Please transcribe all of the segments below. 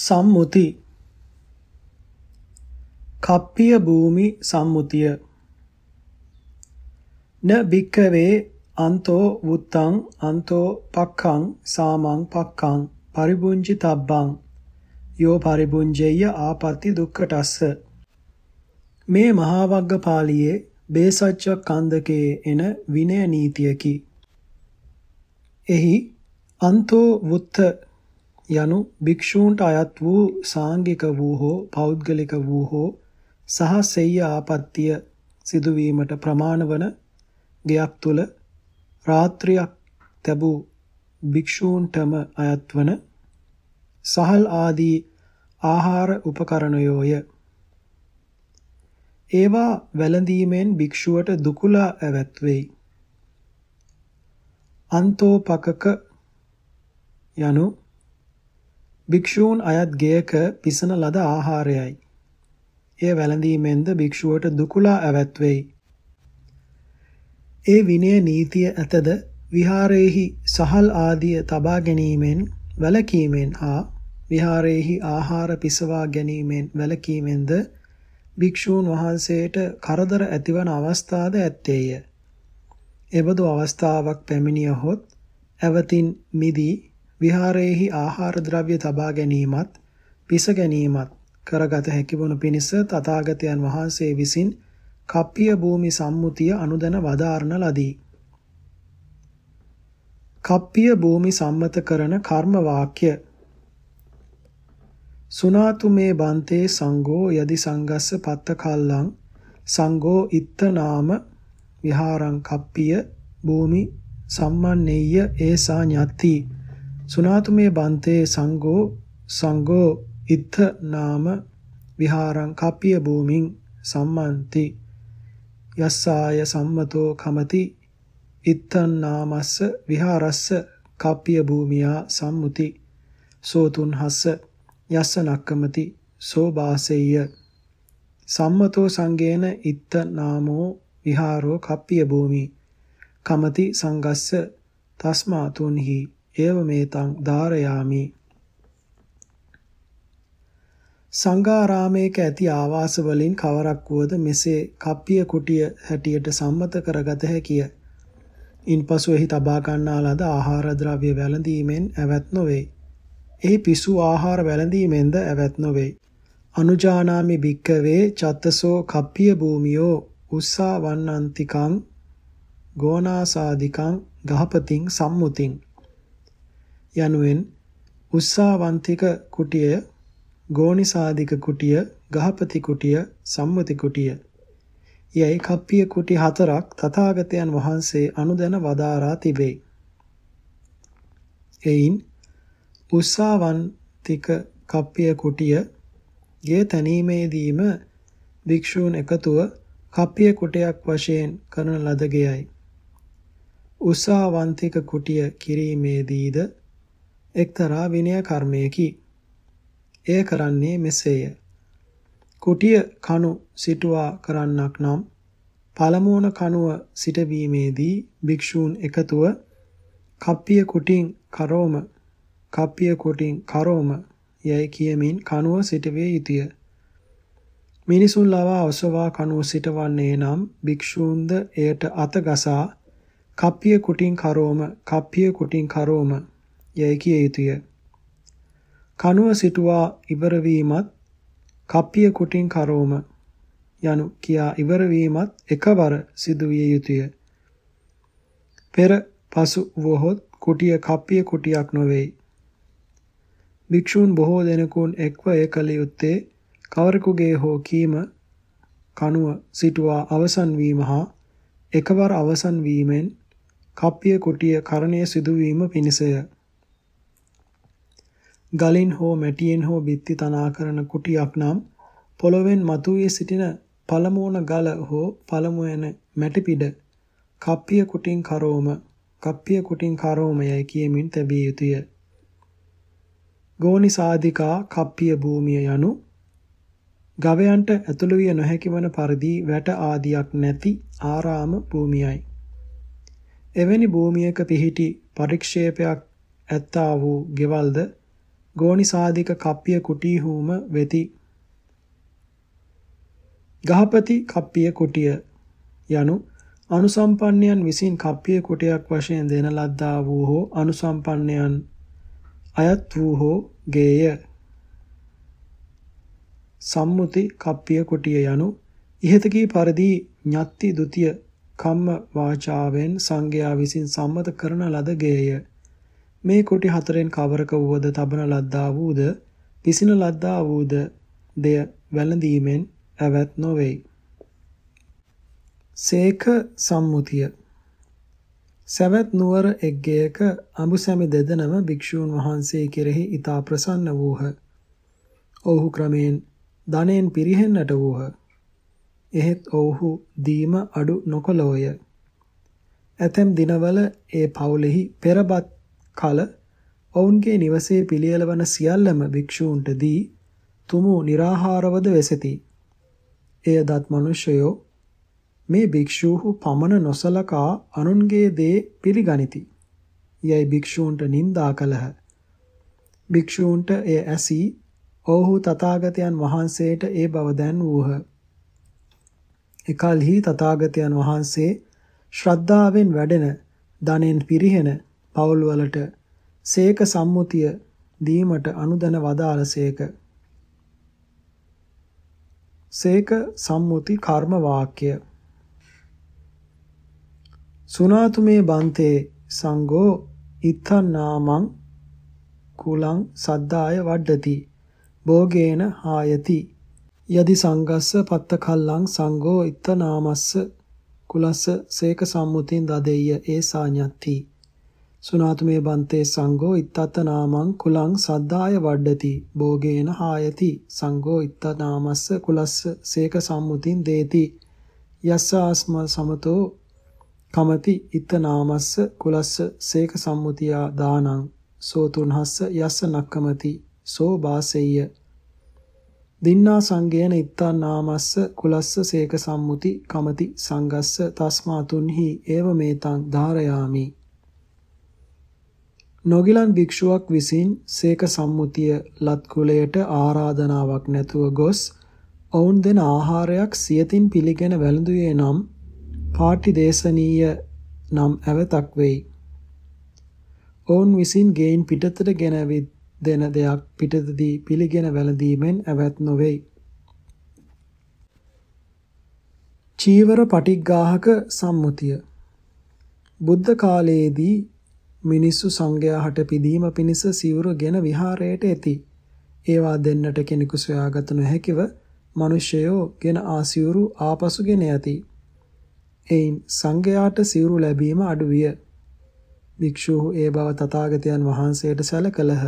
සම්මුති. කප්පිය භූමි සම්මුතිය. න බික්කවේ අන්තෝ වුත්තං අන්තෝ පක්ඛං සාමං පක්ඛං පරිබුංජි තබ්බං. යෝ පරිබුංජෙය්‍ය ආපත්‍ති දුක්ඛටස්ස. මේ මහා වග්ගපාළියේ බේසච්ච කන්දකේ එන විනය නීතියකි. එහි අන්තෝ වුත්ත යනු භික්ෂූන්ට අයත් වූ සාංගික වූ හෝ පෞද්ගලික වූ හෝ සහ සෙය්‍ය ආපත්‍ය සිදුවීමට ප්‍රමාණ වන ගයක් තුල රාත්‍රියක් තැබූ භික්ෂූන්ටම අයත් වන සහල් ආදී ආහාර උපකරණයෝය. ඒවා වැළඳීමෙන් භික්ෂුවට දුකුලා ඇවැත් වෙයි. අන්තෝපකක යනු භික්ෂූන් අයත් ගෙයක පිසන ලද ආහාරයයි. එය වැළඳීමෙන්ද භික්ෂුවට දුකුලා ඇවැත් වෙයි. ඒ විනය නීතිය ඇතද විහාරයේහි සහල් ආදිය තබා ගැනීමෙන් වැළකීමෙන් හා විහාරයේහි ආහාර පිසවා ගැනීමෙන් වැළකීමෙන්ද භික්ෂූන් වහන්සේට කරදර ඇතිවන අවස්ථාද ඇත්තේය. එබඳු අවස්ථාවක් පැමිණියහොත් ඇවතින් මිදී විහාරයේහි ආහාර ද්‍රව්‍ය තබා ගැනීමත් පිස ගැනීමත් කරගත හැකි වනු පිණිස තථාගතයන් වහන්සේ විසින් කප්පිය භූමි සම්මුතිය අනුදැන වදාරන ලදී. කප්පිය භූමි සම්මත කරන කර්ම වාක්‍ය සුනාතු මේ බන්තේ සංඝෝ යදි සංගස්ස පත්ත කල්ලං සංඝෝ ඉත්ත නාම විහාරං කප්පිය භූමි සම්මන්නේය ඒසා ඤත්ති සුනාතුමේ බන්තේ සංඝෝ සංඝෝ ඉත්ථ නාම විහාරං කප්පිය භූමින් සම්මන්ති. යස්සාය සම්මතෝ කමති. ඉත්තන් නාමස්ස විහාරස්ස කප්පිය භූමියා සම්මුති. සෝතුන් හස්ස යස්ස නක්කමති. සෝ බාසෙය්‍ය සම්මතෝ සංගේන ඉත්ත නාමෝ විහාරෝ කප්පිය භූමි. කමති සංගස්ස තස්මා තුන්හි ඒව මේතං ධාරයාමි සංඝාරාමයක ඇති ආවාස වලින් කවරක් වුවද මෙසේ කප්පිය කුටිය හැටියට සම්මත කරගත හැකිය. ඉන්පසු එහි තබා ගන්නා ලද ආහාර ද්‍රව්‍ය වැළඳීමෙන් ඇවැත් නොවේ. එහි පිසු ආහාර වැළඳීමෙන්ද ඇවැත් නොවේ. අනුජානාමි භික්කවේ චත්තසෝ කප්පිය භූමියෝ උස්සා වන්නන්තිකං ගෝනාසාදිකං ගහපතින් සම්මුතින් යනුවෙන් උස්සාවන්තික කුටිය, ගෝනිසාදික කුටිය, ගහපති කුටිය, සම්මති කුටිය. යයි කප්පිය කුටි හතරක් තථාගතයන් වහන්සේ අනුදැන වදාරා තිබේ. එයින් උස්සාවන්තික කප්පිය කුටිය ගේ තැනීමේදීම භික්ෂූන් එකතුව කප්පිය කුටයක් වශයෙන් කරන ලද ගෙයයි. උස්සාවන්තික කුටිය කිරීමේදීද එක්තරා විනය කර්මයකි. එය කරන්නේ මෙසේය. කුටිය කණු සිටුවා කරන්නක් නම් පළමුවන කණුව සිටවීමේදී භික්ෂූන් එකතුව කප්පිය කුටින් කරෝම කප්පිය කුටින් කරෝම යයි කියමින් කණුව සිටවිය යුතුය. මිනිසුන් ලවා ඔසවා කණුව සිටවන්නේ නම් භික්ෂූන්ද එයට අත ගසා කප්පිය කුටින් කරෝම කප්පිය කුටින් කරෝම යැයි කිය යුතුය. කනුව සිටුවා ඉවර වීමත් කප්පිය කුටින් කරෝම යනු කියා ඉවර වීමත් එකවර සිදු විය යුතුය. පෙර පසු වොහොත් කුටිය කප්පිය කුටියක් නොවේ. භික්ෂූන් බොහෝ දෙනෙකුන් එක්ව ඒ කළ යුත්තේ කවරෙකුගේ හෝ කීම කනුව සිටුවා අවසන් වීම හා එකවර අවසන් වීමෙන් කප්පිය කුටිය කරණය සිදුවීම පිණිසය. ගලින් හෝ මැටියෙන් හෝ බිත්ති තනා කරන කුටියක් නම් පොළොවෙන් මතුවී සිටින පළමුවන ගල හෝ පළමුවන මැටි පිඩ කප්පිය කුටින් කරෝම කප්පිය කුටින් කරෝම යයි කියමින් තැබිය යුතුය. ගෝනි සාධිකා කප්පිය භූමිය යනු ගවයන්ට ඇතුළු විය නොහැකි වන පරිදි වැට ආදියක් නැති ආරාම භූමියයි. එවැනි භූමියක පිහිටි පරික්ෂේපයක් ඇත්තා වූ ගෙවල්ද ගෝනිසාදික කප්පිය කුටීහුම වෙති. ගහපති කප්පිය කුටිය යනු අනුසම්පන්නයන් විසින් කප්පිය කුටියක් වශයෙන් දෙන ලද්දා වූ හෝ අනුසම්පන්නයන් අයත් වූ හෝ ගේය. සම්මුති කප්පිය කුටිය යනු ඉහතකී පරිදි ඤත්ති ဒ ුතිය කම්ම වාචාවෙන් සංඝයා විසින් සම්මත කරන ලද ගේය. මේ කුටි හතරෙන් කවරක වුවද තබන ලද්දා වූද පිසින ලද්දා වූද දෙය වැළඳීමෙන් ඇවත් නොවේයි. සේක සම්මුතිය සවැත් නුවර එක්ගයක අඹුසැමි දෙදෙනම භික්ෂූන් වහන්සේ කෙරෙහි ඊතා ප්‍රසන්න වූහ. ඔහු ක්‍රමෙන් ධනෙන් පිරිහෙන්නට වූහ. එහෙත් ඔවුහු දීම අඩු නොකළෝය. ඇතැම් දිනවල ඒ පවුලෙහි පෙරබත් කල ඔවුන්ගේ නිවසේ පිළියෙල වන සියල්ලම භික්ෂූන්ට දී තුමු निराහාරවද වෙසෙති. එය දත් මිනිසයෝ මේ භික්ෂූහු පමණ නොසලකා අනුන්ගේ දේ පිළිගනිති. යයි භික්ෂූන්ට නිඳා කළහ. භික්ෂූන්ට එය ඇසී ඔවුහු තථාගතයන් වහන්සේට ඒ බව දැන් වූහ. එකල්හි තථාගතයන් වහන්සේ ශ්‍රද්ධාවෙන් වැඩෙන ධනෙන් පිරිහෙන පවුල් වලට සේක සම්මුතිය දීමට අනුදැන වදාළසේක. සේක. සම්මුති කර්ම වාක්‍ය. සුනාතුමේ බන්තේ සංඝෝ ඉත්තනාමං කුලං සද්දාය වඩ්ඩති භෝගේන හායති. යදි සංගස්ස පත්ත කල්ලං සංඝෝ ඉත්තනාමස්ස කුලස්ස සේක සම්මුතින් දදෙය්‍ය ඒ සාඤ්ඤත්ති. සුනාතුමේ බන්තේ සංඝෝ ඉත්තත නාමං කුලං සද්දාය වඩ්ඩති භෝගේන හායති සංඝෝ ඉත්ත නාමස්ස කුලස්ස සේක සම්මුතින් දේති. යස්ස ආස්ම සමතෝ කමති ඉත්ත නාමස්ස කුලස්ස සේක සම්මුතියා දානං. සෝ තුන්හස්ස යස්ස නක්කමති සෝ බාසෙය්‍ය. දින්නා සංගේන ඉත්තා නාමස්ස කුලස්ස සේක සම්මුති කමති සංගස්ස තස්මා තුන්හි ඒව මේතං ධාරයාමි. නොගිලන් භික්ෂුවක් විසින් සේක සම්මුතිය ලත් කුලයට ආරාධනාවක් නැතුව ගොස් ඔවුන් දෙන ආහාරයක් සියතින් පිළිගෙන වැළඳුවේ නම් පාටි දේශනීය නම් ඇවතක් වෙයි. ඔවුන් විසින් ගෙයින් පිටතට ගෙනවිත් දෙන දෙයක් පිටතදී පිළිගෙන වැළඳීමෙන් ඇවත් නොවේයි. චීවර පටිග්ගාහක සම්මුතිය බුද්ධ කාලයේදී මිනිස්සු සංඝයා හට පිදීම පිණිස සිවුරගෙන විහාරයට එති. ඒවා දෙන්නට කෙනෙකු සොයාගත නොහැකිව මිනිසයෝ ගෙන ආසිවුරු ආපසුගෙන යති. එයින් සංඝයාට සිවුරු ලැබීම අඩු විය. භික්ෂූහු ඒ බව තථාගතයන් වහන්සේට සැලකලහ.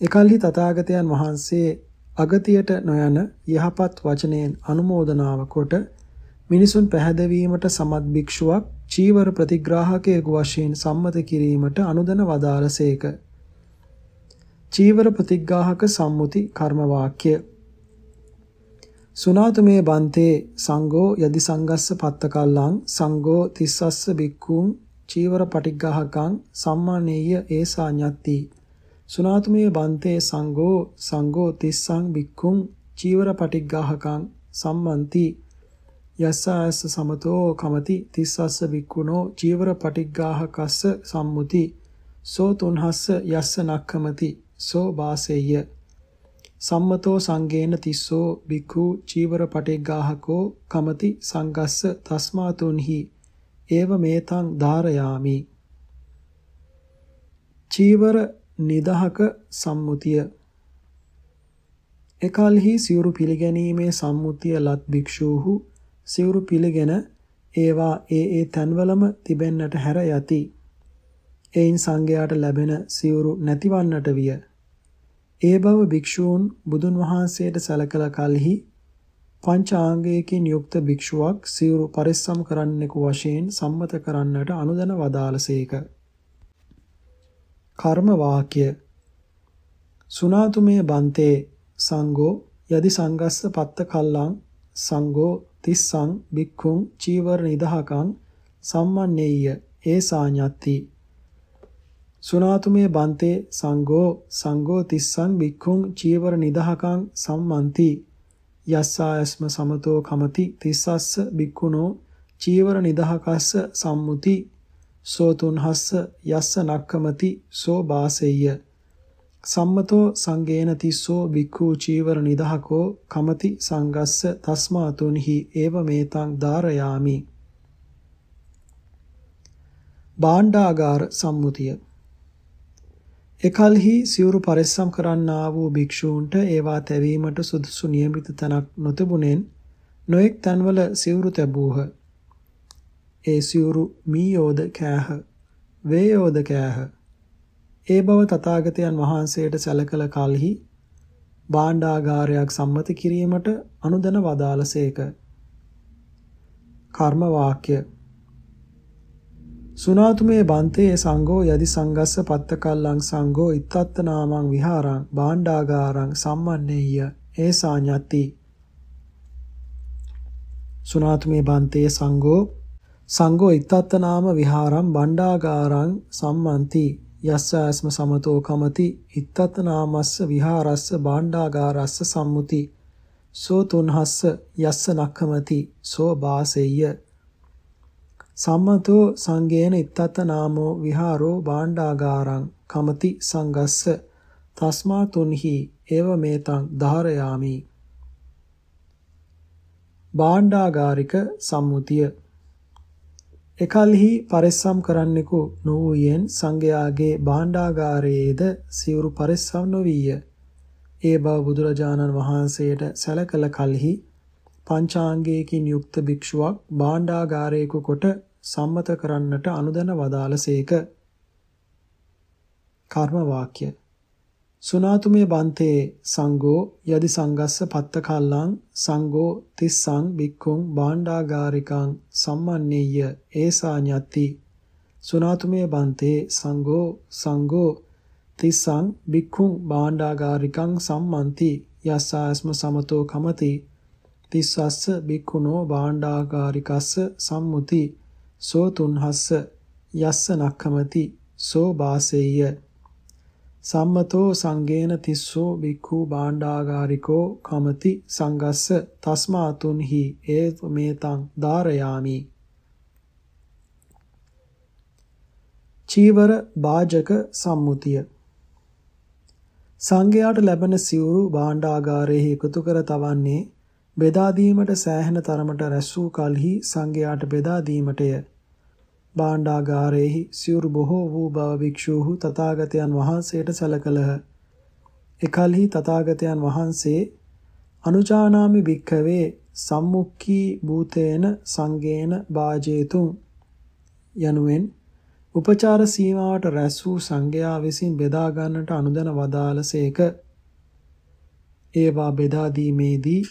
එකල්හි තථාගතයන් වහන්සේ අගතියට නොයන යහපත් වචනයෙන් අනුමෝදනාව කොට මිනිසුන් පැහැදවීමට සමත් භික්ෂුවක් චීවර ප්‍රතිග්‍රාහකයෙකු වශයෙන් සම්මත කිරීමට අනුදන වදාළසේක. චීවර ප්‍රතිග්‍රාහක සම්මුති කර්ම වාක්‍ය සුනාතුමේ බන්තේ සංඝෝ යදි සංගස්ස පත්තකල්ලං සංඝෝ තිස්සස්ස බික්කුං චීවර පටිග්‍රාහකං සම්මානේය ඒසා ඤත්ති. සුනාතුමේ බන්තේ සංඝෝ සංඝෝ තිස්සං බික්කුං චීවර පටිග්‍රාහකං සම්මන්ති. යස්සායස්ස සමතෝ කමති තිස්සස්ස වික්කුණෝ චීවර පටිග්ගාහකස්ස සම්මුති සෝ තුන්හස්ස යස්ස නක්කමති සෝ වාසෙය්‍ය. සම්මතෝ සංගේන තිස්සෝ බික්ඛු චීවර පටිග්ගාහකෝ කමති සංගස්ස තස්මාතුන්හි. ඒව මේතං ධාරයාමි. චීවර නිදහක සම්මුතිය. එකල්හි සිවුරු පිළිගැනීමේ සම්මුතිය ලත් භික්ෂූහු සිවුරු පිළිගෙන ඒවා ඒ ඒ තැන්වලම තිබෙන්නට හැර යති. එයින් සංඝයාට ලැබෙන සිවුරු නැතිවන්නට විය. ඒ බව භික්ෂූන් බුදුන් වහන්සේට සැලකල කලෙහි පංචාංගයකින් යුක්ත භික්ෂුවක් සිවුරු පරිස්සම් කරන්නෙකු වශයෙන් සම්මත කරන්නට අනුදැන වදාළසේක. කර්ම වාක්‍ය සුනාතුමේ බන්තේ සංඝෝ යදි සංගස්ස පත්ත කල්ලං සංඝෝ තිස්සං බික්ඛුං චීවර නිදහකං සම්මන්නේය. ඒ සාඤ්ඤත්ති. සුනාතුමේ බන්තේ සංඝෝ සංඝෝ තිස්සං බික්ඛුං චීවර නිදහකං සම්මන්ති. යස්සායස්ම සමතෝ කමති. තිස්සස්ස බික්ඛුනෝ චීවර නිදහකස්ස සම්මුති. සෝතුන්හස්ස යස්ස නක්කමති. සෝ බාසෙය්‍ය. සම්මතෝ සංගේන තිස්සෝ බික්ඛු චීවර නිදහකෝ කමති සංගස්ස තස්මාතුන්හි ඒව මේතං ධාරයාමි භාණ්ඩාගාර සම්මුතිය එකල්හි සිවුරු පරිස්සම් කරන්නා වූ භික්ෂූන්ට ඒවා තැවීමට සුදුසු નિયમિત තැනක් නොතිබුණෙන් නොඑක් තන්වල සිවුරු තැබූහ. ඒ සිවුරු මීයෝද කෑහ, වේයෝද කෑහ. ඒ බව තථාගතයන් වහන්සේට සැලකල කලෙහි භාණ්ඩාගාරයක් සම්මත කිරීමට අනුදැන වදාළසේක. කර්ම වාක්‍ය. සුනාතුමේ බන්තේ සංඝෝ යදි සංගස්ස පත්තකල්ලං සංඝෝ ඉත්තත්ත නාමං විහාරං භාණ්ඩාගාරං සම්මන්නේය. ඒසා ඤති සුනාතුමේ බන්තේ සංඝෝ සංඝෝ ඉත්තත්ත නාම විහාරං භාණ්ඩාගාරං සම්මන්ති. යස්සාස්ම සමතෝ කමති ඉත්තත්ත නාමස්ස විහාරස්ස භාණ්ඩාගාරස්ස සම්මුති සෝ තුන්හස්ස යස්ස නක්ඛමති සෝ බාසෙය්‍ය. සම්මතෝ සංගේන ඉත්තත නාමෝ විහාරෝ භාණ්ඩාගාරං කමති සංගස්ස. තස්මා තුන්හි ඒව මේතං ධාරයාමි. භාණ්ඩාගාරික සම්මුතිය. එකල්හි පරිස්සම් කරන්නෙකු නොවූයෙන් සංඝයාගේ භාණ්ඩාගාරයේද සිවුරු පරිස්සම් නොවිය ඒ බව බුදුරජාණන් වහන්සේට සැලකල කලෙහි පංචාංගයකින් යුක්ත භික්ෂුවක් භාණ්ඩාගාරයක කොට සම්මත කරන්නට අනුදැන වදාළසේක. කර්ම වාක්‍ය සුනාතුමේ බන්තේ සංඝෝ යදි සංගස්ස පත්ත කල්ලං සංඝෝ තිස්සං බික්ඛුං භාණ්ඩාගාරිකං සම්මන්නේය ඒසා ඤත්ති. සුනාතුමේ බන්තේ සංඝෝ සංඝෝ තිස්සං බික්ඛුං භාණ්ඩාගාරිකං සම්මන්ති. යස්සාස්ම සමතෝ කමති. තිස්සස්ස බික්ඛුනෝ භාණ්ඩාගාරිකස්ස සම්මුති. සෝ තුන්හස්ස යස්ස නක්ඛමති. සෝ බාසෙය්‍ය සම්මතෝ සංගේන තිස්සෝ බික්ඛු භාණ්ඩාගාරිකෝ කමති සංගස්ස තස්මා තුන්හි ඒ මේතං ධාරයාමි චීවර වාජක සම්මුතිය සංඝයාට ලැබෙන සිවුරු භාණ්ඩාගාරයේ එකතු කර තවන්නේ බෙදා දීමට සෑහෙන තරමට රැස් වූ කලෙහි සංඝයාට බෙදා දීමටය. භාණ්ඩාගාරයේහි සිවුරු බොහෝ වූ බව භික්ෂූහු තථාගතයන් වහන්සේට සැලකලහ. එකල්හි තථාගතයන් වහන්සේ අනුජානාමි භික්ඛවේ සම්මුක්ඛී භූතේන සංගේන වාජේතුං යනුවෙන් උපචාර සීමාවට රැස් වූ සංඝයා විසින් බෙදා ගන්නට අනුදැන වදාළසේක. ඒවා බෙදා දීමේදී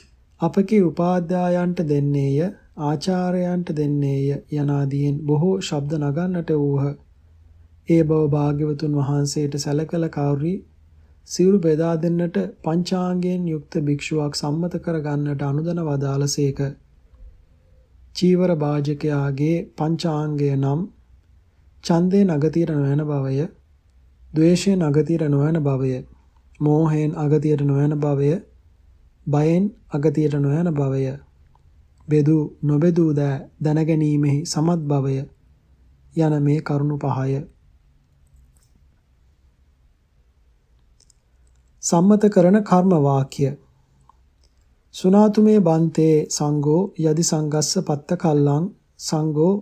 අපගේ උපාධ්‍යායන්ට දෙන්නේය ආචාර්යයන්ට දෙන්නේය යනාදීන් බොහෝ ශබ්ද නගන්නට වූහ. ඒ බව භාග්‍යවතුන් වහන්සේට සැලකල කවුරි සිවුරු බෙදා දෙන්නට පංචාංගයෙන් යුක්ත භික්ෂුවක් සම්මත කර ගන්නට අනුදන වදාළසේක. චීවර වාජකයාගේ පංචාංගය නම් ඡන්දේ නගතිර නොවන බවය, ද්වේෂයෙන් අගතිර නොවන බවය, මෝහයෙන් අගතිර නොවන බවය, බයෙන් අගතියට නොයන බවය බෙදු නොබෙදූ දෑ දැනගැනීමෙහි සමත් බවය යන මේ කරුණු පහය. සම්මත කරන කර්ම වාක්‍ය. සුනාතුමේ බන්තේ සංඝෝ යදි සංගස්ස පත්ත කල්ලං සංඝෝ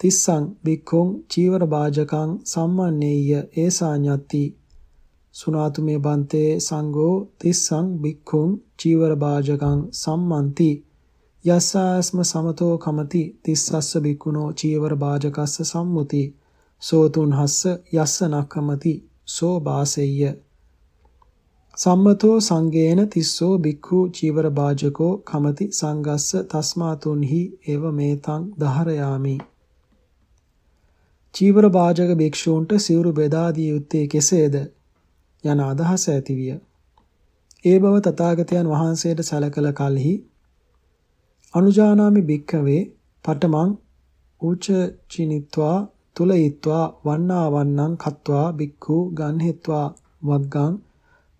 තිස්සං බික්ඛුං චීවර බාජකං සම්මන්නේය ඒසා ඤත්ති. සුනාතු මේ බන්තේ සංඝෝ තිස්සං බික්ඛුං චීවර බාජකං සම්මන්ති. යස්සාස්ම සමතෝ කමති තිස්සස්ස බික්ඛුනෝ චීවර බාජකස්ස සම්මුති සෝතුන්හස්ස යස්ස නක්කමති සෝ බාසෙය්‍ය. සම්මතෝ සංගේන තිස්සෝ බික්ඛු චීවර බාජකෝ කමති සංගස්ස තස්මාතුන්හි එව මේතං දහරයාමි. චීවර බාජක භික්ෂූන්ට සිවුරු බෙදා දිය යුත්තේ කෙසේද? යන අදහස ඇතිවිය. ඒ බව තථාගතයන් වහන්සේට සැලකල කලෙහි අනුජානාමි භික්ඛවේ පඨමං උච චිනිත්වා තුලයිත්වා වන්නා වන්නං කତ୍වා බික්ඛු ගන්හෙත්වා වග්ගං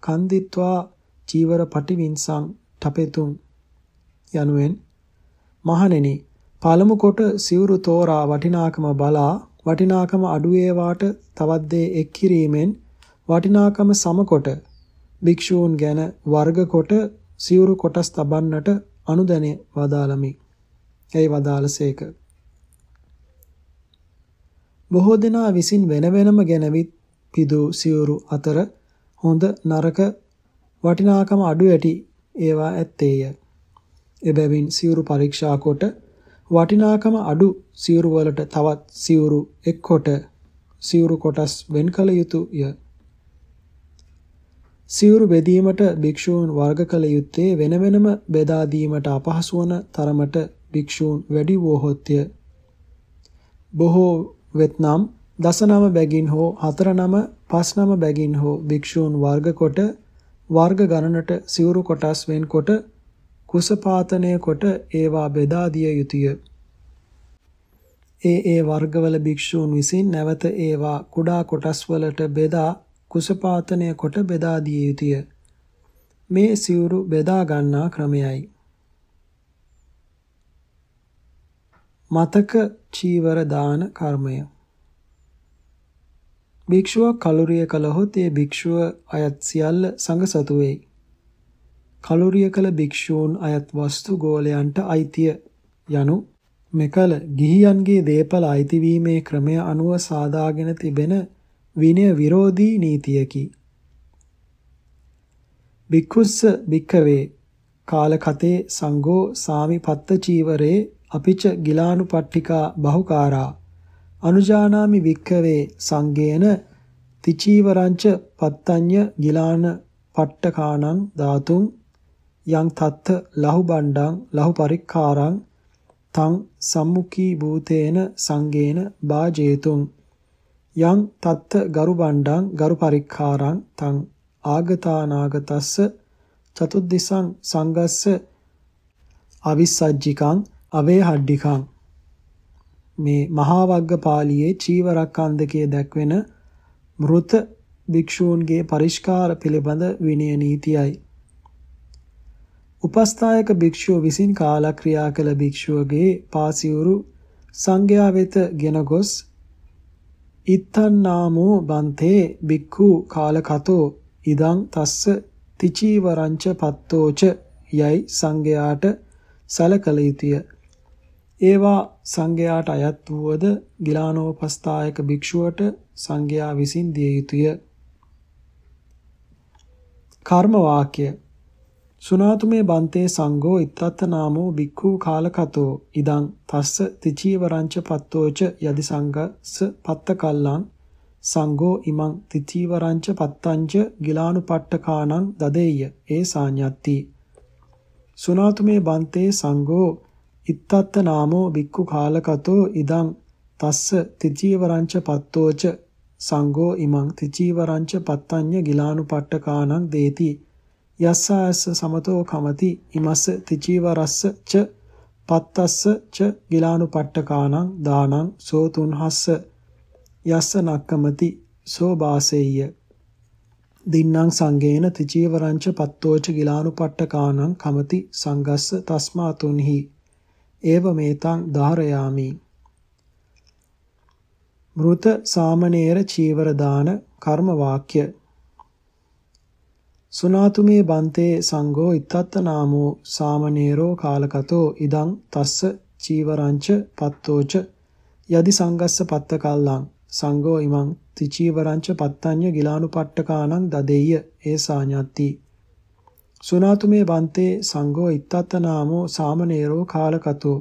කන්දිත්වා චීවර පටිවින්සං ඨපෙතුං යනුවෙන් මහණෙනි පළමු කොට සිවුරු තෝරා වටිනාකම බලා වටිනාකම අඩු වේවාට තවත් දේ එක් කිරීමෙන් වටිනාකම සමකොට භික්ෂූන් ගැන වර්ග කොට සිවුරු කොටස් තබන්නට අනුදැන වදාළමි. එයි වදාළසේක. බොහෝ දෙනා විසින් වෙන වෙනම ගැනවිත් පිදු සිවුරු අතර හොඳ නරක වටිනාකම අඩු ඇති ඒවා ඇත්තේය. එබැවින් සිවුරු පරීක්ෂා කොට වටිනාකම අඩු සිවුරු වලට තවත් සිවුරු එක්කොට සිවුරු කොටස් වෙන් කළ යුතුය. සිවුරු බෙදීමට භික්ෂූන් වර්ග කළ යුත්තේ වෙන වෙනම බෙදා දීමට අපහසු වන තරමට භික්ෂූන් වැඩි වූහොත්ය. බොහෝ වෙත්නම් දසනම බැගින් හෝ හතරනම පස්නම බැගින් හෝ භික්ෂූන් වර්ග කොට වර්ග ගණනට සිවුරු කොටස් වෙන්කොට කුසපාතනය කොට ඒවා බෙදා දිය යුතුය. ඒ ඒ වර්ගවල භික්ෂූන් විසින් නැවත ඒවා කුඩා කොටස් වලට බෙදා කුසපාතනය කොට බෙදා දිය යුතුය. මේ සිවුරු බෙදා ගන්නා ක්‍රමයයි. මතක චීවර දාන කර්මය භික්ෂුව කලුරිය කළහොත් ඒ භික්ෂුව අයත් සියල්ල සංඝ සතු වෙයි. කලුරිය කළ භික්ෂූන් අයත් වස්තු ගෝලයන්ට අයිතිය යනු මෙකල ගිහියන්ගේ දේපල අයිතිවීමේ ක්‍රමය අනුව සාදාගෙන තිබෙන විනය විරෝධී නීතියකි. භික්ඛුස්ස භික්ඛවේ කාලකතේ සංඝෝ සාමි පත්ත චීවරේ අපිච ගිලානුපට්ඨිකා බහුකාරා අනුජානාමි වික්කවේ සංගේන තිචීවරංච පත්තඤ්ඤ ගිලාන පට්ඨකානං ධාතුං යං තත්ත ලහු බණ්ඩං ලහු පරික්ඛාරං තං සම්මුඛී භූතේන සංගේන බාජේතුං යං තත්ත ගරු බණ්ඩං ගරු පරික්ඛාරං තං ආගතානාගතස්ස චතුද්දිසං සංගස්ස අවිස්සජ්ජිකං අවේහඩ්ඩිකං මේ මහා වග්ග පාළියේ චීවරක්ඛන්දකයේ දැක්වෙන මෘත භික්ෂූන්ගේ පරිස්කාර පිළිබඳ විනය නීතියයි. උපස්ථායක භික්ෂුව විසින් කාලක්‍රියා කළ භික්ෂුවගේ පාසිවුරු සංඝයා වෙත ගෙන ගොස් ඉත්තන්නාමෝ බන්තේ බික්ඛු කාලකතෝ ඉදං තස්ස තිචීවරංච පත්තෝච යයි සංඝයාට සලකල යුතුය. ඒවා සංඝයාට අයත් වූවද ගිලානෝපස්ථායක භික්ෂුවට සංඝයා විසින් දිය යුතුය. කර්ම වාක්‍ය සුනාතුමේ බන්තේ සංඝෝ ඉත්තත්ත නාමෝ බික්ඛු කාලකතෝ ඉදං තස්ස තිචීවරංච පත්තෝච යදි සංඝස්ස පත්ත කල්ලං සංඝෝ ඉමං තිචීවරංච පත්තංච ගිලානුපට්ඨකානං දදෙය්‍ය ඒ සාඤ්ඤත්ති. සුනාතුමේ බන්තේ සංඝෝ ඉත්තත්ත නාමෝ බික්ඛු කාලකතෝ ඉදං තස්ස තිචීවරංච පත්තෝච සංඝෝ ඉමං තිචීවරංච පත්තඤ්ඤ ගිලානුපට්ඨකානං දේති. යස්සාස්ස සමතෝ කමති ඉමස්ස තිචීවරස්ස ච පත්තස්ස ච ගිලානුපට්ඨකානං දානං සෝ තුන්හස්ස යස්ස නක්කමති සෝ බාසෙය්‍ය. දින්නම් සංගේන තිචීවරංච පත්තෝච ගිලානුපට්ඨකානං කමති සංගස්ස තස්මා තුන්හි ඒව මේතං ධාරයාමි. මෘත සාමණේර චීවර දාන කර්ම වාක්‍ය. සුනාතුමේ බන්තේ සංඝෝ ඉත්තත්ත නාමෝ සාමනීරෝ කාලකතෝ ඉදං තස්ස චීවරංච පත්තෝච යදි සංගස්ස පත්ත කල්ලං සංඝෝ ඉමං තිචීවරංච පත්තඤ්ඤ ගිලානුපට්ඨකානං දදෙය්‍ය ඒ සාඤ්ඤත්ති. සුනාතුමේ බන්තේ සංඝෝ ඉත්තත්ත නාමෝ සාමනීරෝ කාලකතෝ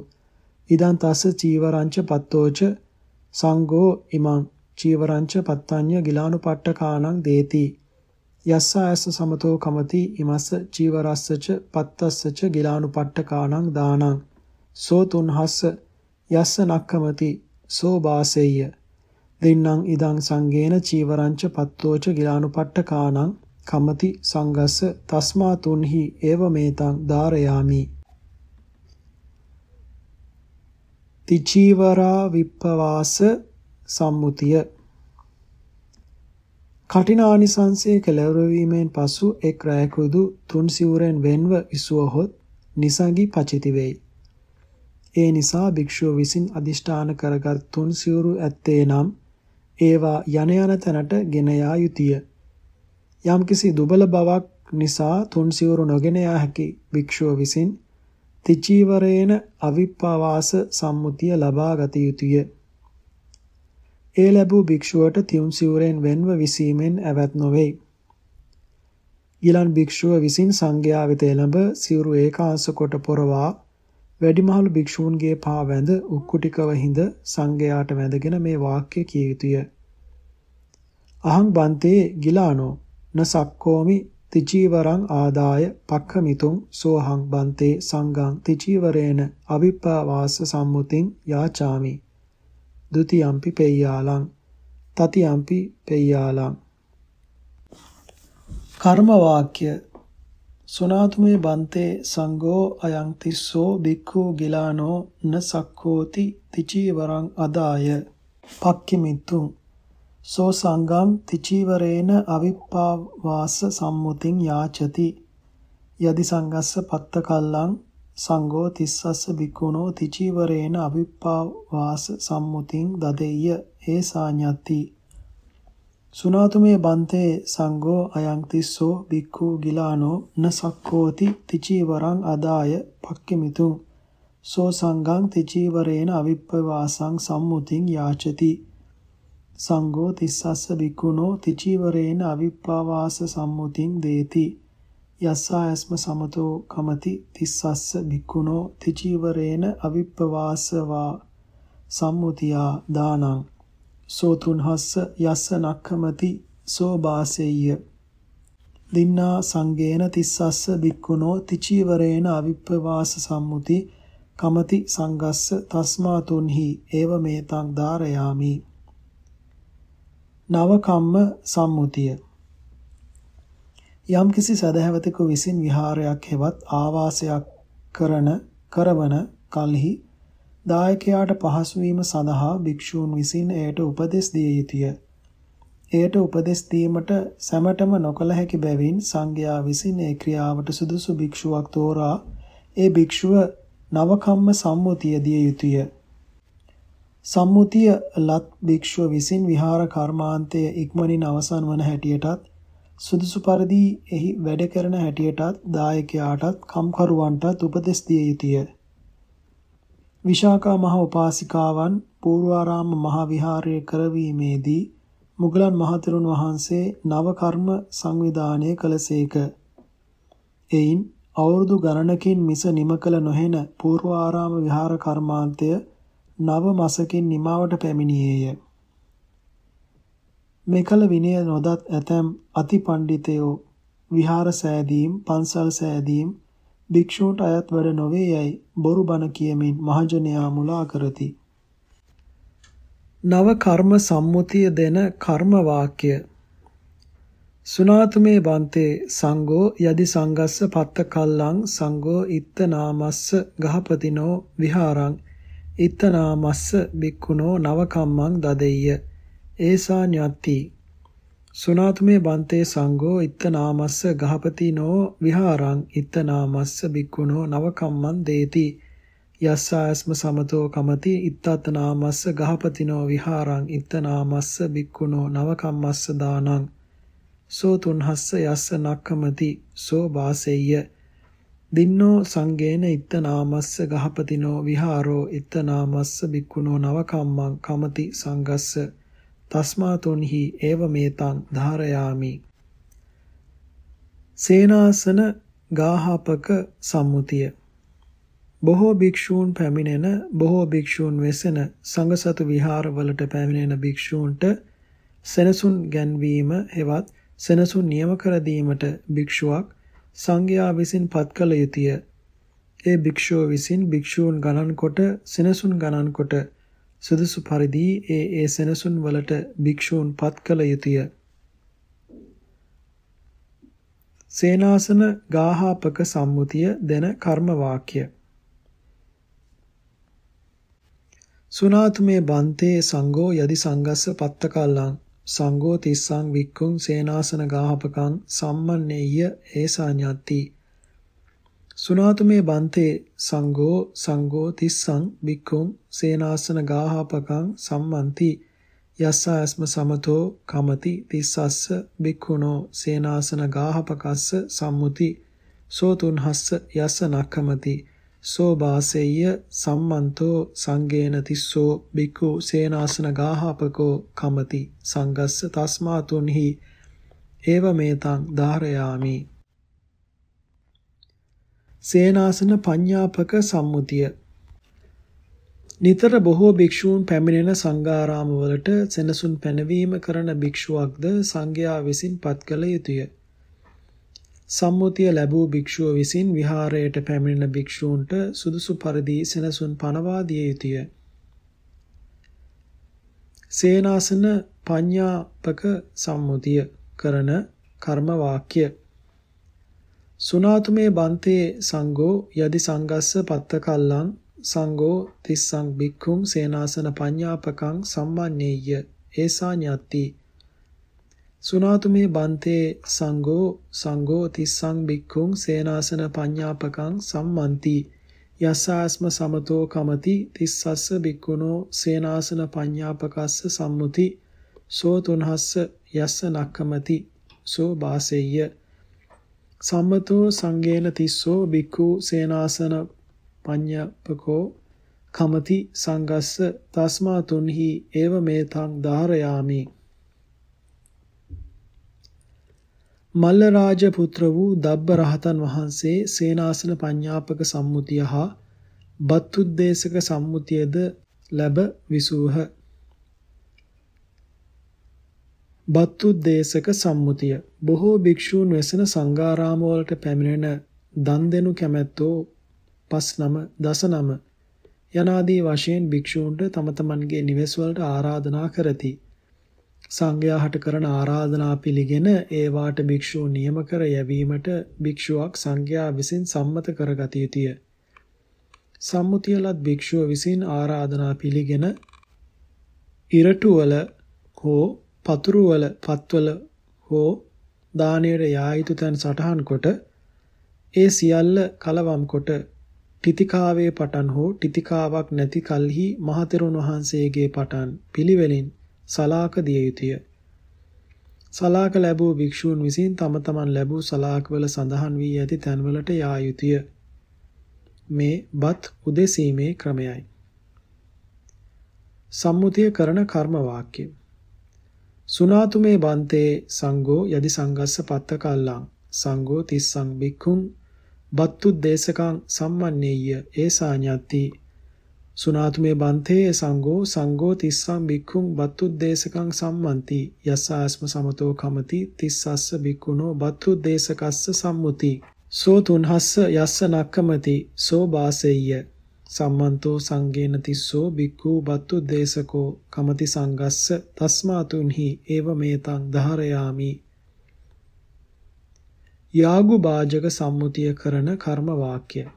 ඉදං තස්ස චීවරංච පත්තෝච සංඝෝ ඉමං චීවරංච පත්තඤ්ඤ ගිලානුපට්ඨකානං දේති. යස්සායස්ස සමතෝ කමති ඉමස්ස චීවරස්සච පත්තස්සච ගිලානුපට්ඨකානං දානං. සෝ තුන්හස්ස යස්ස නක්කමති සෝ බාසෙය්‍ය. දින්නම් ඉදං සංගේන චීවරංච පත්තෝච ගිලානුපට්ඨකානං කමති සංගස්ස තස්මා තුන්හි ඒව මේතං ධාරයාමි. තිචීවරා විප්පවාස සම්මුතිය. කටිනානිසංසයේ කෙලවර වීමෙන් පසු එක් රැයකුදු තුන් සිවුරෙන් වෙන්ව ඉසුවහොත් නිසඟි පචිති වෙයි. ඒ නිසා භික්ෂුව විසින් අදිෂ්ඨාන කරගත් තුන් සිවුරු ඇත්තේ නම් ඒවා යන යන තැනට ගෙන යා යුතුය. යම්කිසි දුබල බවක් නිසා තුන් සිවුරු නොගෙන යා හැකි භික්ෂුව විසින් තිචීවරේන අවිප්පවාස සම්මුතිය ලබා ගත යුතුය. ඒ ලැබූ භික්ෂුවට තියුන් සිවුරෙන් වෙන්ව විසීමෙන් ඇවත් නොවේ. ඊළන් භික්ෂුව විසින් සංඝයා වෙත එළඹ සිවුරු ඒකාංශ කොට පොරවා වැඩිමහලු භික්ෂූන්ගේ පා වැඳ උක්කුටිකව හිඳ සංඝයාට වැඳගෙන මේ වාක්‍ය කිය යුතුය. අහං බන්තේ ගිලානෝ නසක්කෝමි තිචීවරං ආදාය පක්ඛමිතුං සෝහං බන්තේ සංඝං තිචීවරේන අවිප්පවාස සම්මුතින් යාචාමි ဒ ුතියම්පි පෙය්‍යාලං තතියම්පි පෙය්‍යාලං. කර්ම වාක්‍ය සුනාතුමේ බන්තේ සංඝෝ අයං තිස්සෝ බික්ඛු ගිලානෝ න සක්ඛෝති තිචීවරං අදාය. පක්ඛිමිත්තුං සෝ සංගම් තිචීවරේන අවිප්පාවාස සම්මුතින් යාචති. යදි සංගස්ස පත්ත කල්ලං සංඝෝ තිස්සස්ස බික්ඛුනෝ තිචීවරේන අවිප්පාවාස සම්මුතින් දදෙය්‍ය. ඒ සාඤ්ඤති සුනාතුමේ බන්තේ සංඝෝ අයං තිස්සෝ බික්ඛු ගිලානෝ න සක්ඛෝති තිචීවරං අදාය පක්කමිතුං සෝ සංඝං තිචීවරේන අවිප්පවාසං සම්මුතින් යාචති. සංඝෝ තිස්සස්ස බික්ඛුනෝ තිචීවරේන අවිප්පවාස සම්මුතින් දේති. යස්සායස්ම සමතෝ කමති තිස්සස්ස බික්ඛුනෝ තිචීවරේන අවිප්පවාසවා සම්මුතියා දානං. සෝ තුන්හස්ස යස්ස නක්ඛමති සෝ බාසෙය්‍ය දින්නා සංගේන තිස්සස්ස බික්කුණෝ තිචීවරේන අවිප්පවාස සම්මුති කමති සංගස්ස තස්මා තුන්හි ඒව මේතං ධාරයාමි. නව කම්ම සම්මුතිය. යම්කිසි සදහැවතෙකු විසින් විහාරයක් හෙවත් ආවාසයක් කරන කරවන කල්හි දායකයාට පහසු වීම සඳහා භික්ෂූන් විසින් එයට උපදෙස් දිය යුතුය. එයට උපදෙස් දීමට සැමටම නොකල හැකි බැවින් සංඝයා විසින් ඒ ක්‍රියාවට සුදුසු භික්ෂුවක් තෝරා ඒ භික්ෂුව නවකම්ම සම්මුතිය දිය යුතුය. සම්මුතිය ලත් භික්ෂුව විසින් විහාර කර්මාන්තය ඉක්මනින් අවසන් වන හැටියටත් සුදුසු පරිදි එහි වැඩ කරන හැටියටත් දායකයාටත් කම්කරුවන්ටත් උපදෙස් දිය යුතුය. විශාකා මහ උපාසිකාවන් පූර්වාරාම මහ විහාරයේ කරවීමේදී මුගලන් මහතෙරුන් වහන්සේ නව කර්ම සංවිධානය කළසේක. එයින් අවුරුදු ගණනකින් මිස නිම කළ නොහෙන පූර්වාරාම විහාර කර්මාන්තය නව මාසකින් නිමාවට පැමිණියේය. මෙකල විනය නොදත් ඇතැම් අතිපණ්ඩිතයෝ විහාර සෑදීම් පන්සල් සෑදීම් භික්ෂූන්ට අයත් වැඩ නොවේ යයි බොරු බණ කියමින් මහජනයා මුලා කරති. නව කර්ම සම්මුතිය දෙන කර්ම වාක්‍ය සුනාතුමේ බන්තේ සංඝෝ යදි සංගස්ස පත්ත කල්ලං සංඝෝ ඉත්ත නාමස්ස ගහපතිනෝ විහාරං ඉත්ත නාමස්ස බික්කුණෝ නව කම්මං දදෙය්‍ය ඒසා ඤත්ති සුනාතුමේ බන්තේ සංඝෝ ඉත්ත නාමස්ස ගහපතිනෝ විහාරං ඉත්ත නාමස්ස බික්කුණෝ නවකම්මං දේති. යස්සාස්ම සමතෝ කමති ඉත්තත් නාමස්ස ගහපතිනෝ විහාරං ඉත්ත නාමස්ස බික්කුණෝ නවකම්මස්ස දානං. සෝ තුන්හස්ස යස්ස නක්කමති සෝ වාසෙය්‍ය දින්නෝ සංගේන ඉත්ත නාමස්ස ගහපතිනෝ විහාරෝ ඉත්ත නාමස්ස බික්කුණෝ නවකම්මං කමති සංගස්ස තස්මාතුන්හි ඒව මේතං ධාරයාමි සේනාසන ගාහපක සම්මුතිය බොහෝ භික්ෂූන් පැමිණෙන බොහෝ භික්ෂූන් වෙසෙන සංඝසතු විහාරවලට පැමිණෙන භික්ෂූන්ට සෙනසුන් ගැන්වීම හෙවත් සෙනසුන් නියම කර දීමට භික්ෂුවක් සංඝයා විසින් පත් කළ යුතුය. ඒ භික්ෂුව විසින් භික්ෂූන් ගණන් කොට සෙනසුන් ගණන් කොට සුදුසු පරිදි ඒ ඒ සෙනසුන් වලට භික්ෂූන් පත් කළ යුතුය. සේනාසන ගාහාපක සම්මුතිය දෙන කර්ම වාක්‍ය සුනාතුමේ බන්තේ සංඝෝ යදි සංගස්ස පත්තකල්ලං සංඝෝ තිස්සං වික්කුං සේනාසන ගාහපකං සම්මන්නේය ඒසාඤ්ඤත්ති සුනාතුමේ බන්තේ සංඝෝ සංඝෝ තිස්සං වික්කුං සේනාසන ගාහපකං සම්මන්ති යස්සාස්ම සමතෝ කමති තිස්සස්ස වික්ඛුනෝ සේනාසන ගාහපකස්ස සම්මුති සෝ තුන්හස්ස යස්ස නක්ඛමති සෝ බාසෙය්‍ය සම්මන්තෝ සංගේන තිස්සෝ බිකු සේනාසන ගාහපකෝ කමති සංගස්ස තස්මා තුන්හි ඒව මේතං ධාරයාමි. සේනාසන පඤ්ඤාපක සම්මුතිය නිතර බොහෝ භික්ෂූන් පැමිණෙන සංඝාරාම වලට සෙනසුන් පැනවීම කරන භික්ෂුවක්ද සංඝයා විසින් පත් කළ යුතුය. සම්මුතිය ලැබූ භික්ෂුව විසින් විහාරයට පැමිණෙන භික්ෂූන්ට සුදුසු පරිදි සෙනසුන් පනවා දිය යුතුය. සේනාසන පඤ්ඤාපක සම්මුතිය කරන කර්ම වාක්‍ය සුනාතුමේ බන්තේ සංඝෝ යදි සංගස්ස පත්තකල්ලං සංඝෝ තිස්සං බික්ඛුං සේනාසන පඤ්ඤාපකං සම්මන්නේය. ඒසා ඤත්ති. සුනාතුමේ බන්තේ සංඝෝ සංඝෝ තිස්සං බික්ඛුං සේනාසන පඤ්ඤාපකං සම්මන්ති. යස්සාස්ම සමතෝ කමති තිස්සස්ස බික්ඛුනෝ සේනාසන පඤ්ඤාපකස්ස සම්මුති. සෝ තුන්හස්ස යස්ස නක්කමති සෝ බාසෙය්‍ය සම්මතෝ සංගේන තිස්සෝ බික්ඛු සේනාසන පඤ්ඤාපකෝ කමති සංගස්ස තස්මා තුන්හි ඒව මේතං ධාරයාමි මල්ලරාජ පුත්‍ර වූ දබ්බ රහතන් වහන්සේ සේනාසන පඤ්ඤාපක සම්මුතිය හා බත්තුද්දේශක සම්මුතියද ලැබ විසූහ. බත්තුද්දේශක සම්මුතිය බොහෝ භික්ෂූන් වෙසෙන සංඝාරාම වලට පැමිණෙන දන් දෙනු කැමැත්තෝ පස් නම දස නම යනාදී වශයෙන් භික්ෂූන්ට තම තමන්ගේ නිවෙස් වලට ආරාධනා කරති. සංඝයා හට කරන ආරාධනා පිළිගෙන ඒවාට භික්ෂූ නියම කර යැවීමට භික්ෂුවක් සංඝයා විසින් සම්මත කරගත යුතුය. සම්මුතියලත් භික්ෂුව විසින් ආරාධනා පිළිගෙන ඉරටුවල හෝ පතුරුවල පත්වල හෝ දානයට යා යුතු තැන් සටහන් කොට ඒ සියල්ල කලවම් කොට ටිතිකාවේ පටන් හෝ ටිතිකාවක් නැති කල්හි මහතෙරුන් වහන්සේගේ පටන් පිළිවෙලින් සලාක දිය යුතුය. සලාක ලැබූ භික්ෂූන් විසින් තම තමන් ලැබූ සලාකවල සඳහන් වී ඇති තැන්වලට යා යුතුය. මේ බත් උදෙසීමේ ක්‍රමයයි. සම්මුතිය කරන කර්ම වාක්‍ය. සුනාතුමේ බන්තේ සංඝෝ යදි සංගස්ස පත්ත කල්ලං සංඝෝ තිස්සං බික්ඛුං බත්තුද්දේශකං සම්මන්නේය ඒසා ඤත්ති සුනාතුමේ බන්තේ සංඝෝ සංඝෝ තිස්සං බික්ඛුං බත්තුද්දේශකං සම්මන්ති යස්සාස්ම සමතෝ කමති තිස්සස්ස බික්ඛුනෝ බත්තුද්දේශකස්ස සම්මුති සෝ තුන්හස්ස යස්ස නක්කමති සෝ බාසෙය්‍ය සම්මන්තෝ සංගේන තිස්සෝ බික්ඛු බත්තුද්දේශකෝ කමති සංගස්ස තස්මාතුන්හි ඒව මේතං ධාරයාමි. යාගු බාජක සම්මුතිය කරන කර්ම වාක්‍යය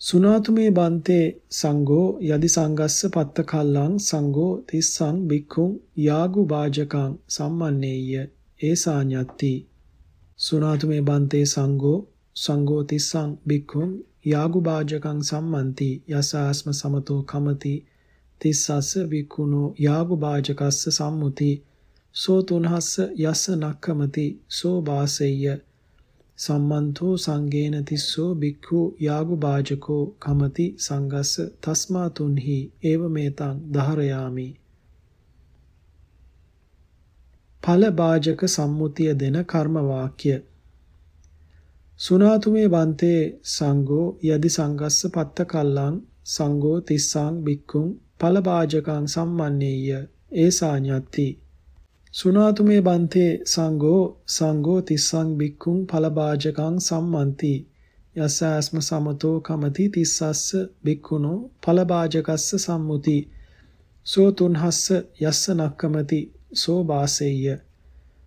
සුනාතුමේ බන්තේ සංඝෝ යදි සංගස්ස පත්ත කල්ලං සංඝෝ තිස්සං බික්ඛුං යාගු වාජකං සම්මන්නේය. ඒසාඤ්ඤත්ති සුනාතුමේ බන්තේ සංඝෝ සංඝෝ තිස්සං බික්ඛුං යාගු වාජකං සම්මන්ති යසාස්ම සමතෝ කමති. තිස්සස්ස බික්ඛුනෝ යාගු වාජකස්ස සම්මුති. සෝ තුන්හස්ස යස්ස නක්කමති සෝ වාසෙය්‍ය. සම්මන්තෝ සංගේන තිස්සෝ බික්ඛු යාගු බාජකෝ කමති සංගස්ස තස්මා තුන්හි ඒව මේතං දහරයාමි ඵල බාජක සම්මුතිය දෙන කර්ම වාක්‍ය. සුනාතුමේ වන්තේ සංඝෝ යදි සංගස්ස පත්ත කල්ලං සංඝෝ තිස්සං බික්ඛුං ඵල බාජකං සම්මන්නේය. ඒසාඤ්ඤත්ති සුනාතුමේ බන්තේ සංඝෝ සංඝෝ තිස්සං බික්කුං ඵලභාජකං සම්මන්ති. යස්සාස්ම සමතෝ කමති තිස්සස්ස බික්කුණෝ ඵලභාජකස්ස සම්මුති. සෝ තුන්හස්ස යස්ස නක්කමති. සෝ වාසෙය්‍ය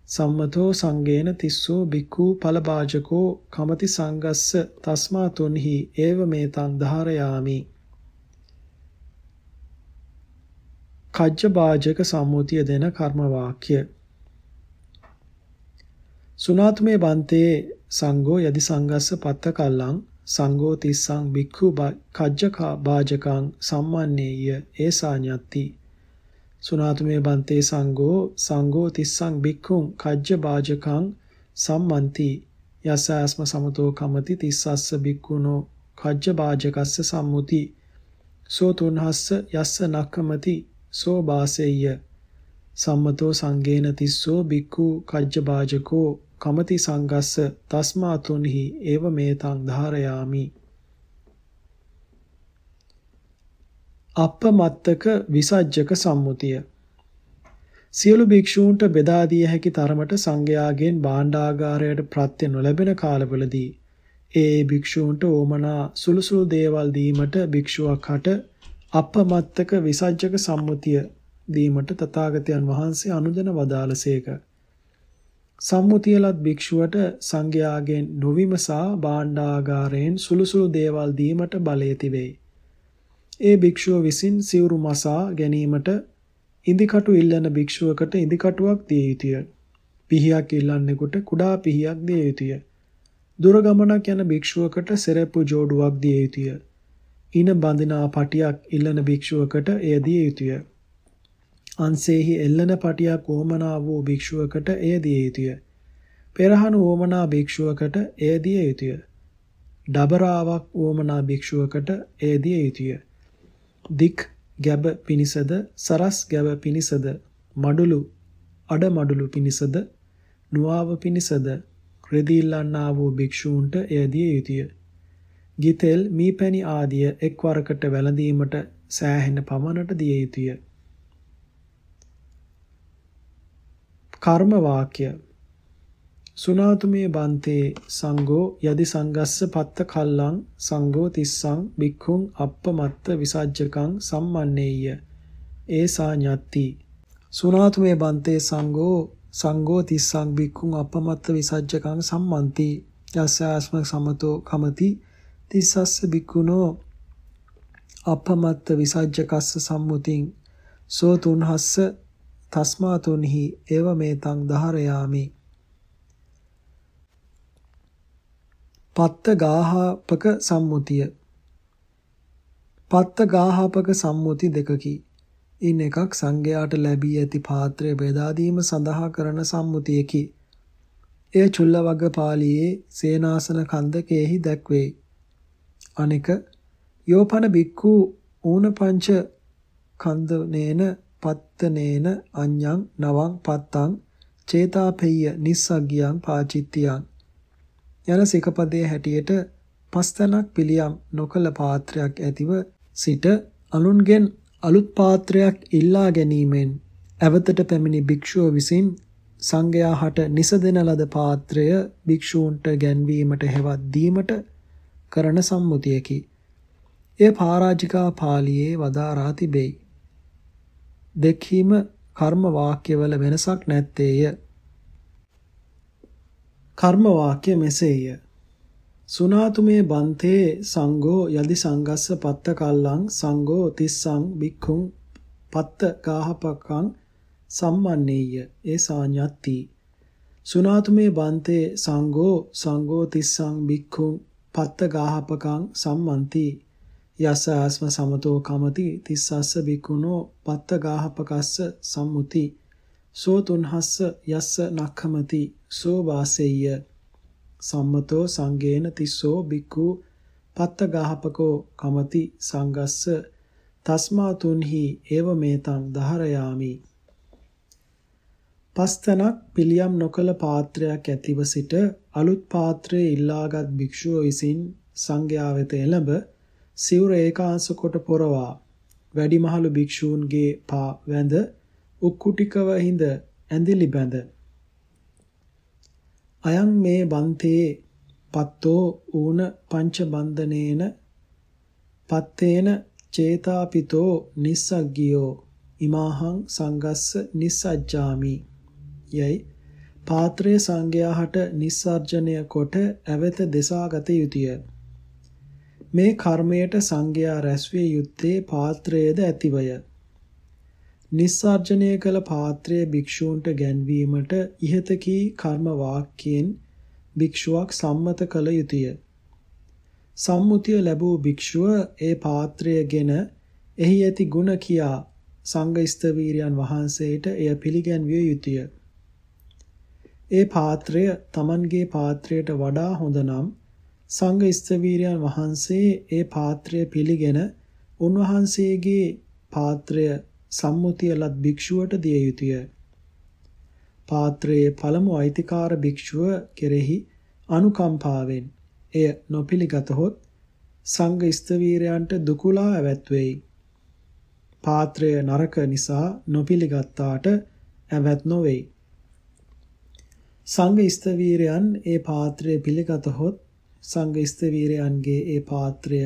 සම්මතෝ සංගේන තිස්සෝ බික්ඛු ඵලභාජකෝ කමති සංගස්ස තස්මා තුන්හි ඒව මේතං ධාරයාමි. කජ්ජ වාජක සම්මුතිය දෙන කර්ම වාක්‍ය සුනාතුමේ බන්තේ සංඝෝ යදි සංගස්ස පත්ත කල්ලං සංඝෝ තිස්සං බික්ඛු කජ්ජක වාජකං සම්මන්නේය ඒසාඤ්ඤත්ති සුනාතුමේ බන්තේ සංඝෝ සංඝෝ තිස්සං බික්ඛුං කජ්ජ වාජකං සම්මන්ති. යසාස්ම සමතෝ කමති තිස්සස්ස බික්ඛුනෝ කජ්ජ වාජකස්ස සම්මුති. සෝ තුන්හස්ස යස්ස නක්කමති සෝ බාසෙය්‍ය. සම්මතෝ සංගේන තිස්සෝ බික්ඛු කජ්ජබාජකෝ කමති සංගස්ස තස්මාතුන්හි ඒව මේතං ධාරයාමි. අපමත්තක විසජ්ජක සම්මුතිය සියලු භික්ෂූන්ට බෙදා දිය හැකි තරමට සංඝයාගෙන් භාණ්ඩාගාරයට ප්‍රත්‍ය නොලැබෙන කාලවලදී ඒ භික්ෂූන්ට ඕමනා සුළුසුළු දේවල් දීමට භික්ෂුවක් හට අපමත්තක විසජ්ජක සම්මුතිය දීමට තථාගතයන් වහන්සේ අනුදැන වදාළසේක. සම්මුතියලත් භික්ෂුවට සංඝයාගෙන් නොවිමසා භාණ්ඩාගාරයෙන් සුළුසුළු දේවල් දීමට බලය තිබේ. ඒ භික්ෂුව විසින් සිවුරු මසා ගැනීමට ඉදිකටු ඉල්ලන භික්ෂුවකට ඉදිකටුවක් දිය යුතුය. පිහියක් ඉල්ලන්නෙකුට කුඩා පිහියක් දිය යුතුය. දුර ගමනක් යන භික්ෂුවකට සෙරෙප්පු ජෝඩුවක් දිය යුතුය. ඉන බඳිනා පටියක් ඉල්ලන භික්ෂුවකට එය දිය යුතුය. අන්සේහි එල්ලන පටියක් ඕමනා වූ භික්ෂුවකට එය දිය යුතුය. පෙරහන ඕමනා භික්ෂුවකට එය දිය යුතුය. ඩබරාවක් ඕමනා භික්ෂුවකට එය දිය යුතුය. දික් ගැබ පිනිසද සරස් ගැබ පිනිසද මඩුලු අඩ මඩුලු පිනිසද නුවාව පිනිසද රෙදීල්ලන්නා වූ භික්ෂූන්ට එය දිය යුතුය. ගිතෙල් මීපැණි ආදිය එක්වරකට වැළඳීමට සෑහෙන පමණට දිය යුතුය. කර්ම වාක්‍ය සුනාතුමේ බන්තේ සංඝෝ යදි සංගස්ස පත්ත කල්ලං සංඝෝ තිස්සං බික්ඛුං අප්පමත්ත විසජ්ජකං සම්මන්නේය. ඒසා ඤත්ති. සුනාතුමේ බන්තේ සංඝෝ සංඝෝ තිස්සං බික්ඛුං අප්පමත්ත විසජ්ජකං සම්මන්ති. යස්සාස්ම සමතෝ කමති. තිස්සස්ස බික්කුණෝ අපමත්ත විසජ්ජකස්ස සම්මුතින් සෝ තුන්හස්ස තස්මා තුන්හි ඒව මේතං දහරයාමි පත්ත ගාහපක සම්මුතිය. පත්ත ගාහපක සම්මුති දෙකකි. ඉන් එකක් සංඝයාට ලැබී ඇති පාත්‍රය බෙදා දීම සඳහා කරන සම්මුතියකි. එය චුල්ලවග්ග පාළියේ සේනාසන කන්දකෙහි දැක්වේ. අනෙක යෝපන බික්ඛු ඌන පංච කන්දනේන පත්තනේන අඤ්ඤං නවං පත්තං චේතාපෙය්‍ය නිස්සග්ගියං පාචිත්තියං යන සිකපදයේ හැටියට පස්තනක් පිළියම් නොකල පාත්‍රයක් ඇතිව සිට අනුන්ගෙන් අලුත් පාත්‍රයක් ඉල්ලා ගැනීමෙන් ඇවතට පැමිණි භික්ෂුව විසින් සංඝයා හට නිසදෙන ලද පාත්‍රය භික්ෂූන්ට ගැන්වීමට හෙවත් දීමට කරන සම්මුතියකි. එය පරාජිකා පාළියේ වදාරා තිබේ. දෙකීම කර්ම වාක්‍යවල වෙනසක් නැත්තේය. කර්ම වාක්‍ය මෙසේය. සුනාතුමේ බන්තේ සංඝෝ යදි සංගස්ස පත්ත කල්ලං සංඝෝ තිස්සං බික්ඛුං පත්ත ගාහපකං සම්මන්නේය. ඒ සාඤ්ඤත්ති. සුනාතුමේ බන්තේ සංඝෝ සංඝෝ තිස්සං බික්ඛුං පත්ත ගාහපකං සම්මන්ති. යස ආස්ම සමතෝ කමති තිස්සස්ස බිකුණෝ පත්ත ගාහපකස්ස සම්මුති. සෝ තුන්හස්ස යස්ස නක්ඛමති සෝ වාසෙය්‍ය සම්මතෝ සංගේන තිස්සෝ බිකු පත්ත ගාහපකෝ කමති සංගස්ස තස්මා තුන්හි ඒව මේතං දහරයාමි. පස්තනක් පිළියම් නොකල පාත්‍රයක් ඇතිව සිට අලුත් පාත්‍රයේ ඉල්ලාගත් භික්ෂුව විසින් සංඝයා වෙත එළඹ සිවුර ඒකාංශ කොට පොරවා වැඩිමහලු භික්ෂූන්ගේ පා වැඳ උක්කුටිකව හිඳ ඇඳිලි බැඳ අයං මේ බන්තේ පත්තෝ ඌන පංච බන්ධනේන පත්තේන චේතාපිතෝ නිස්සග්ගියෝ ඉමාහං සංගස්ස නිස්සජ්ජාමි යයි පාත්‍රයේ සංඝයාට නිස්සර්ජනය කොට ඇවත දෙසාගත යුතුය. මේ කර්මයට සංඝයා රැස්විය යුත්තේ පාත්‍රයේද ඇතිවය. නිස්සාර්ජනය කළ පාත්‍රය භික්ෂූන්ට ගැන්වීමට ඉහත කී කර්ම වාක්‍යයෙන් භික්ෂුවක් සම්මත කළ යුතුය. සම්මුතිය ලැබූ භික්ෂුව ඒ පාත්‍රයගෙන එහි ඇති ಗುಣ කියා සංඝ ස්තවීරයන් වහන්සේට එය පිළිගැන්විය යුතුය. ඒ පාත්‍රය Tamanගේ පාත්‍රයට වඩා හොඳ නම් සංඝ ස්තවීරයන් වහන්සේ ඒ පාත්‍රය පිළිගෙන උන්වහන්සේගේ පාත්‍රය සම්මුතිය ලත් භික්ෂුවට දිය යුතුය. පාත්‍රයේ පළමු අයිතිකාර භික්ෂුව කෙරෙහි අනුකම්පාවෙන් එය නොපිළිගතහොත් සංඝ ස්තවීරයන්ට දුකුලා ඇවැත් වෙයි. පාත්‍රය නරක නිසා නොපිළිගත්තාට ඇවැත් නොවේයි. සංඝ ස්තවීරයන් ඒ පාත්‍රය පිළිගතහොත් සංඝ ස්තවීරයන්ගේ ඒ පාත්‍රය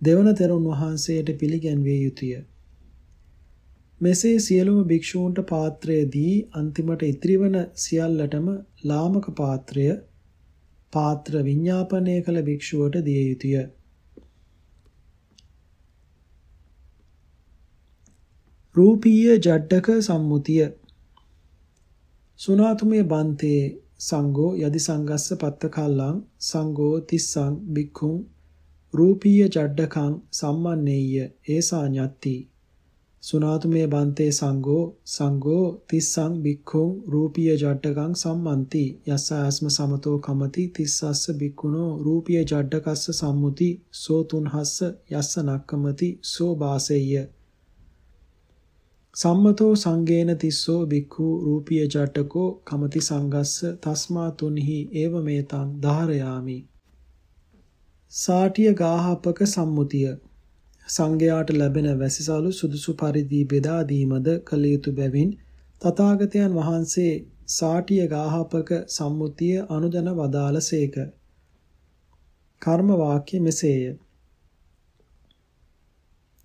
දෙවන තෙරුන් වහන්සේට පිළිගැන්විය යුතුය. මෙසේ සියලුම භික්ෂූන්ට පාත්‍රය දී අන්තිමට ඉතිරිවන සියල්ලටම ලාමක පාත්‍රය පාත්‍ර විඤ්ඤාපනය කළ භික්ෂුවට දිය යුතුය. රූපීය ජඩක සම්මුතිය සුනාතුමේ බන්තේ සංඝෝ යදි සංගස්ස පත්ත කල්ලං සංඝෝ තිස්සං බික්ඛුං රූපීය ජඩකං සම්මන්නේය ඒසා ඤත්ති සුනාතුමේ බන්තේ සංඝෝ සංඝෝ තිස්සං බික්ඛුං රූපීය ජඩකං සම්මන්ති. යස්ස ආස්ම සමතෝ කමති තිස්සස්ස බික්ඛුනෝ රූපීය ජඩකස්ස සම්මුති සෝ තුන්හස්ස යස්ස නක්කමති සෝ බාසෙය්‍ය. සම්මතෝ සංගේන තිස්සෝ බික්ඛු රූපීය ජඩකෝ කමති සංගස්ස තස්මා තුන්හි ඒව මේතං ධාරයාමි. සාටිය ගාහපක සම්මුතිය. සංඝයාට ලැබෙන වැසිසලු සුදුසු පරිදි බෙදා දීමද කළ යුතු බැවින් තථාගතයන් වහන්සේ සාටිය ගාහපක සම්මුතිය අනුදන වදාළසේක. කර්ම වාක්‍ය මෙසේය.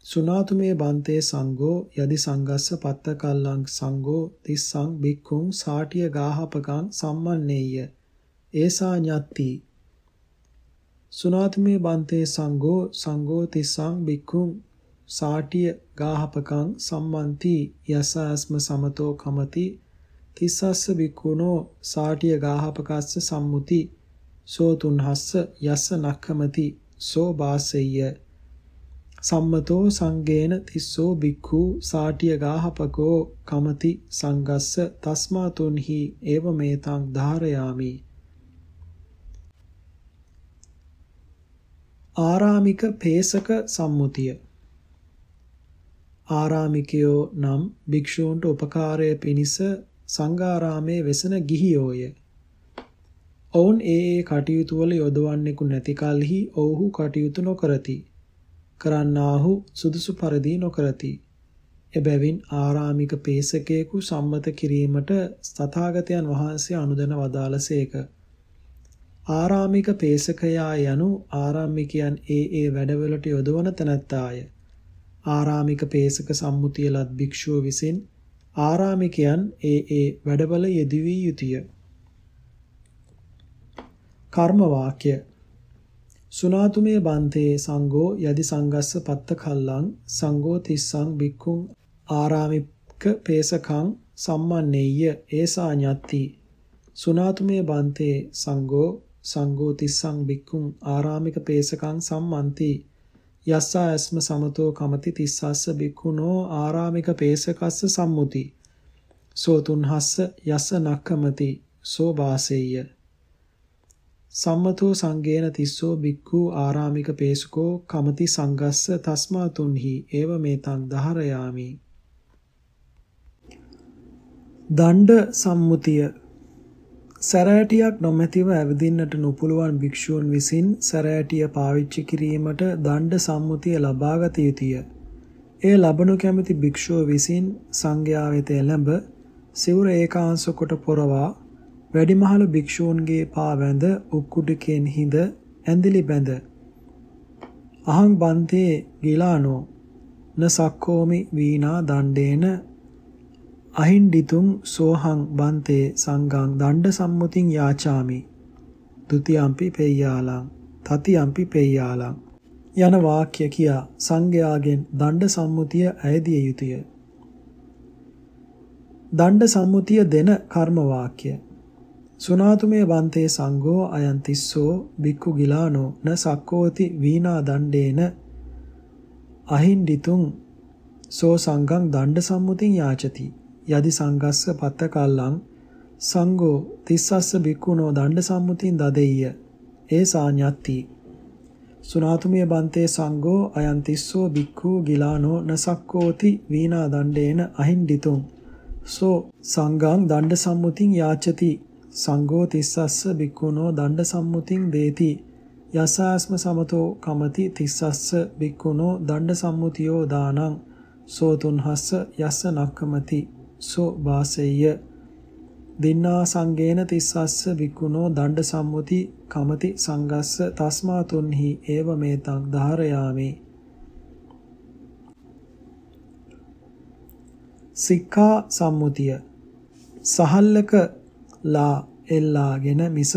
සුනාතුමේ බන්තේ සංඝෝ යදි සංගස්ස පත්ත කල්ලං සංඝෝ තිස්සං බික්ඛුං සාටිය ගාහපකං සම්මන්නේය. ඒසා ඤත්ති සුනාතමේ බන්තේ සංඝෝ සංඝෝ තිස්සං බික්ඛුං සාටිය ගාහපකං සම්මන්ති යසස්ම සමතෝ කමති තිස්සස්ස බික්ඛුනෝ සාටිය ගාහපකස්ස සම්මුති සෝ තුන්හස්ස යස්ස නක්ඛමති සෝ බාසෙය්‍ය. සම්මතෝ සංගේන තිස්සෝ බික්ඛු සාටිය ගාහපකෝ කමති සංගස්ස තස්මා තුන්හි ඒව මේතං ධාරයාමි. ආරාමික පේසක සම්මුතිය ආරාමිකයෝ නම් භික්ෂූන්ට උපකාරය පිණිස සංඝාරාමේ වෙසෙන ගිහියෝය. ඔවුන් ඒ ඒ කටයුතු වල යොදවන්නෙකු නැති කලෙහි ඔවුහු කටයුතු නොකරති. කරන්නාහු සුදුසු පරිදි නොකරති. එබැවින් ආරාමික පේසකයෙකු සම්මත කිරීමට තථාගතයන් වහන්සේ අනුදැන වදාළසේක. ආරාමික පේසකයා යනු ආරාමිකයන් ඒ ඒ වැඩවලට යොදවන තැනැත්තාය. ආරාමික පේසක සම්මුතිය ලත් භික්ෂුව විසින් ආරාමිකයන් ඒ ඒ වැඩවල යෙදවිය යුතුය. කර්ම වාක්‍ය සුනාතුමේ බන්තේ සංඝෝ යදි සංගස්ස පත්ත කල්ලං සංඝෝ තිස්සං බික්ඛුං ආරාමික පේසකං සම්මන්නේය ඒසා ඤත්ති සුනාතුමේ බන්තේ සංඝෝ සංඝෝ තිස්සං බික්කුං ආරාමික පේසකං සම්මන්ති යස්සා ඇස්ම සමතෝ කමති තිස්සස්ස බික්කුණෝ ආරාමික පේසකස්ස සම්මුති සෝ තුන්හස්ස යස්ස නක්කමති සෝ වාසෙය්‍ය සම්මතෝ සංගේන තිස්සෝ බික්ඛු ආරාමික පේසකෝ කමති සංගස්ස තස්මා තුන්හි ඒව මේතං දහරයාමි දණ්ඩ සම්මුතිය සැරෑටියක් නොමැතිව ඇවිදින්නට නොපුළුවන් භික්ෂූන් විසින් සැරෑටිය පාවිච්චි කිරීමට දණ්ඩ සම්මුතිය ලබාගත යුතුය. එය ලබනු කැමති භික්ෂුව විසින් සංඝයා වෙත එළඹ සිවුර ඒකාංශ කොට පොරවා වැඩිමහලු භික්ෂූන්ගේ පා වැඳ උක්කුඩකෙන් හිඳ ඇඳිලි බැඳ අහං බන්තේ ගිලානෝ න සක්කෝමි වීණා දණ්ඩේන අහින්ඩිතුම් සෝහං බන්තේ සංගං දණ්ඩ සම්මුතින් යාචාමි. ဒ ුතියම්පි පෙය්‍යාලං තතියම්පි පෙය්‍යාලං. යන වාක්‍ය කියා සංඝයාගෙන් දණ්ඩ සම්මුතිය ඇයදිය යුතුය. දණ්ඩ සම්මුතිය දෙන කර්ම වාක්‍ය. සුනාතුමේ වන්තේ සංඝෝ අයන් තිස්සෝ බික්කු ගිලානෝ න සක්කෝති වීණා දණ්ඩේන. අහින්දිතුං සෝ සංඝං දණ්ඩ සම්මුතින් යාචති. යදි සංගස්ස පත්ත කල්ලං සංඝෝ තිස්සස්ස බික්කුණෝ දණ්ඩ සම්මුතින් දදෙය්‍ය. ඒ සාඤ්ඤත්ති. සුනාතුමිය බන්තේ සංඝෝ අයන් තිස්සෝ බික්ඛු ගිලානෝ නසක්කෝති වීණා දණ්ඩේන අහින්දිතුං සෝ සංඝං දණ්ඩ සම්මුතින් යාචති සංඝෝ තිස්සස්ස බික්කුණෝ දණ්ඩ සම්මුතින් දේති. යසාස්ම සමතෝ කමති තිස්සස්ස බික්කුණෝ දණ්ඩ සම්මුතියෝ දානං. සෝ තුන්හස්ස යස්ස නක්කමති සෝ වාසෙය්‍ය. දින්නා සංගේන තිස්සස්ස බික්කුණෝ දණ්ඩ සම්මුති කමති සංගස්ස තස්මා තුන්හි ඒව මේතං ධාරයාමි. සික්ඛා සම්මුතිය. සහල්ලක ලා එල්ලාගෙන මිස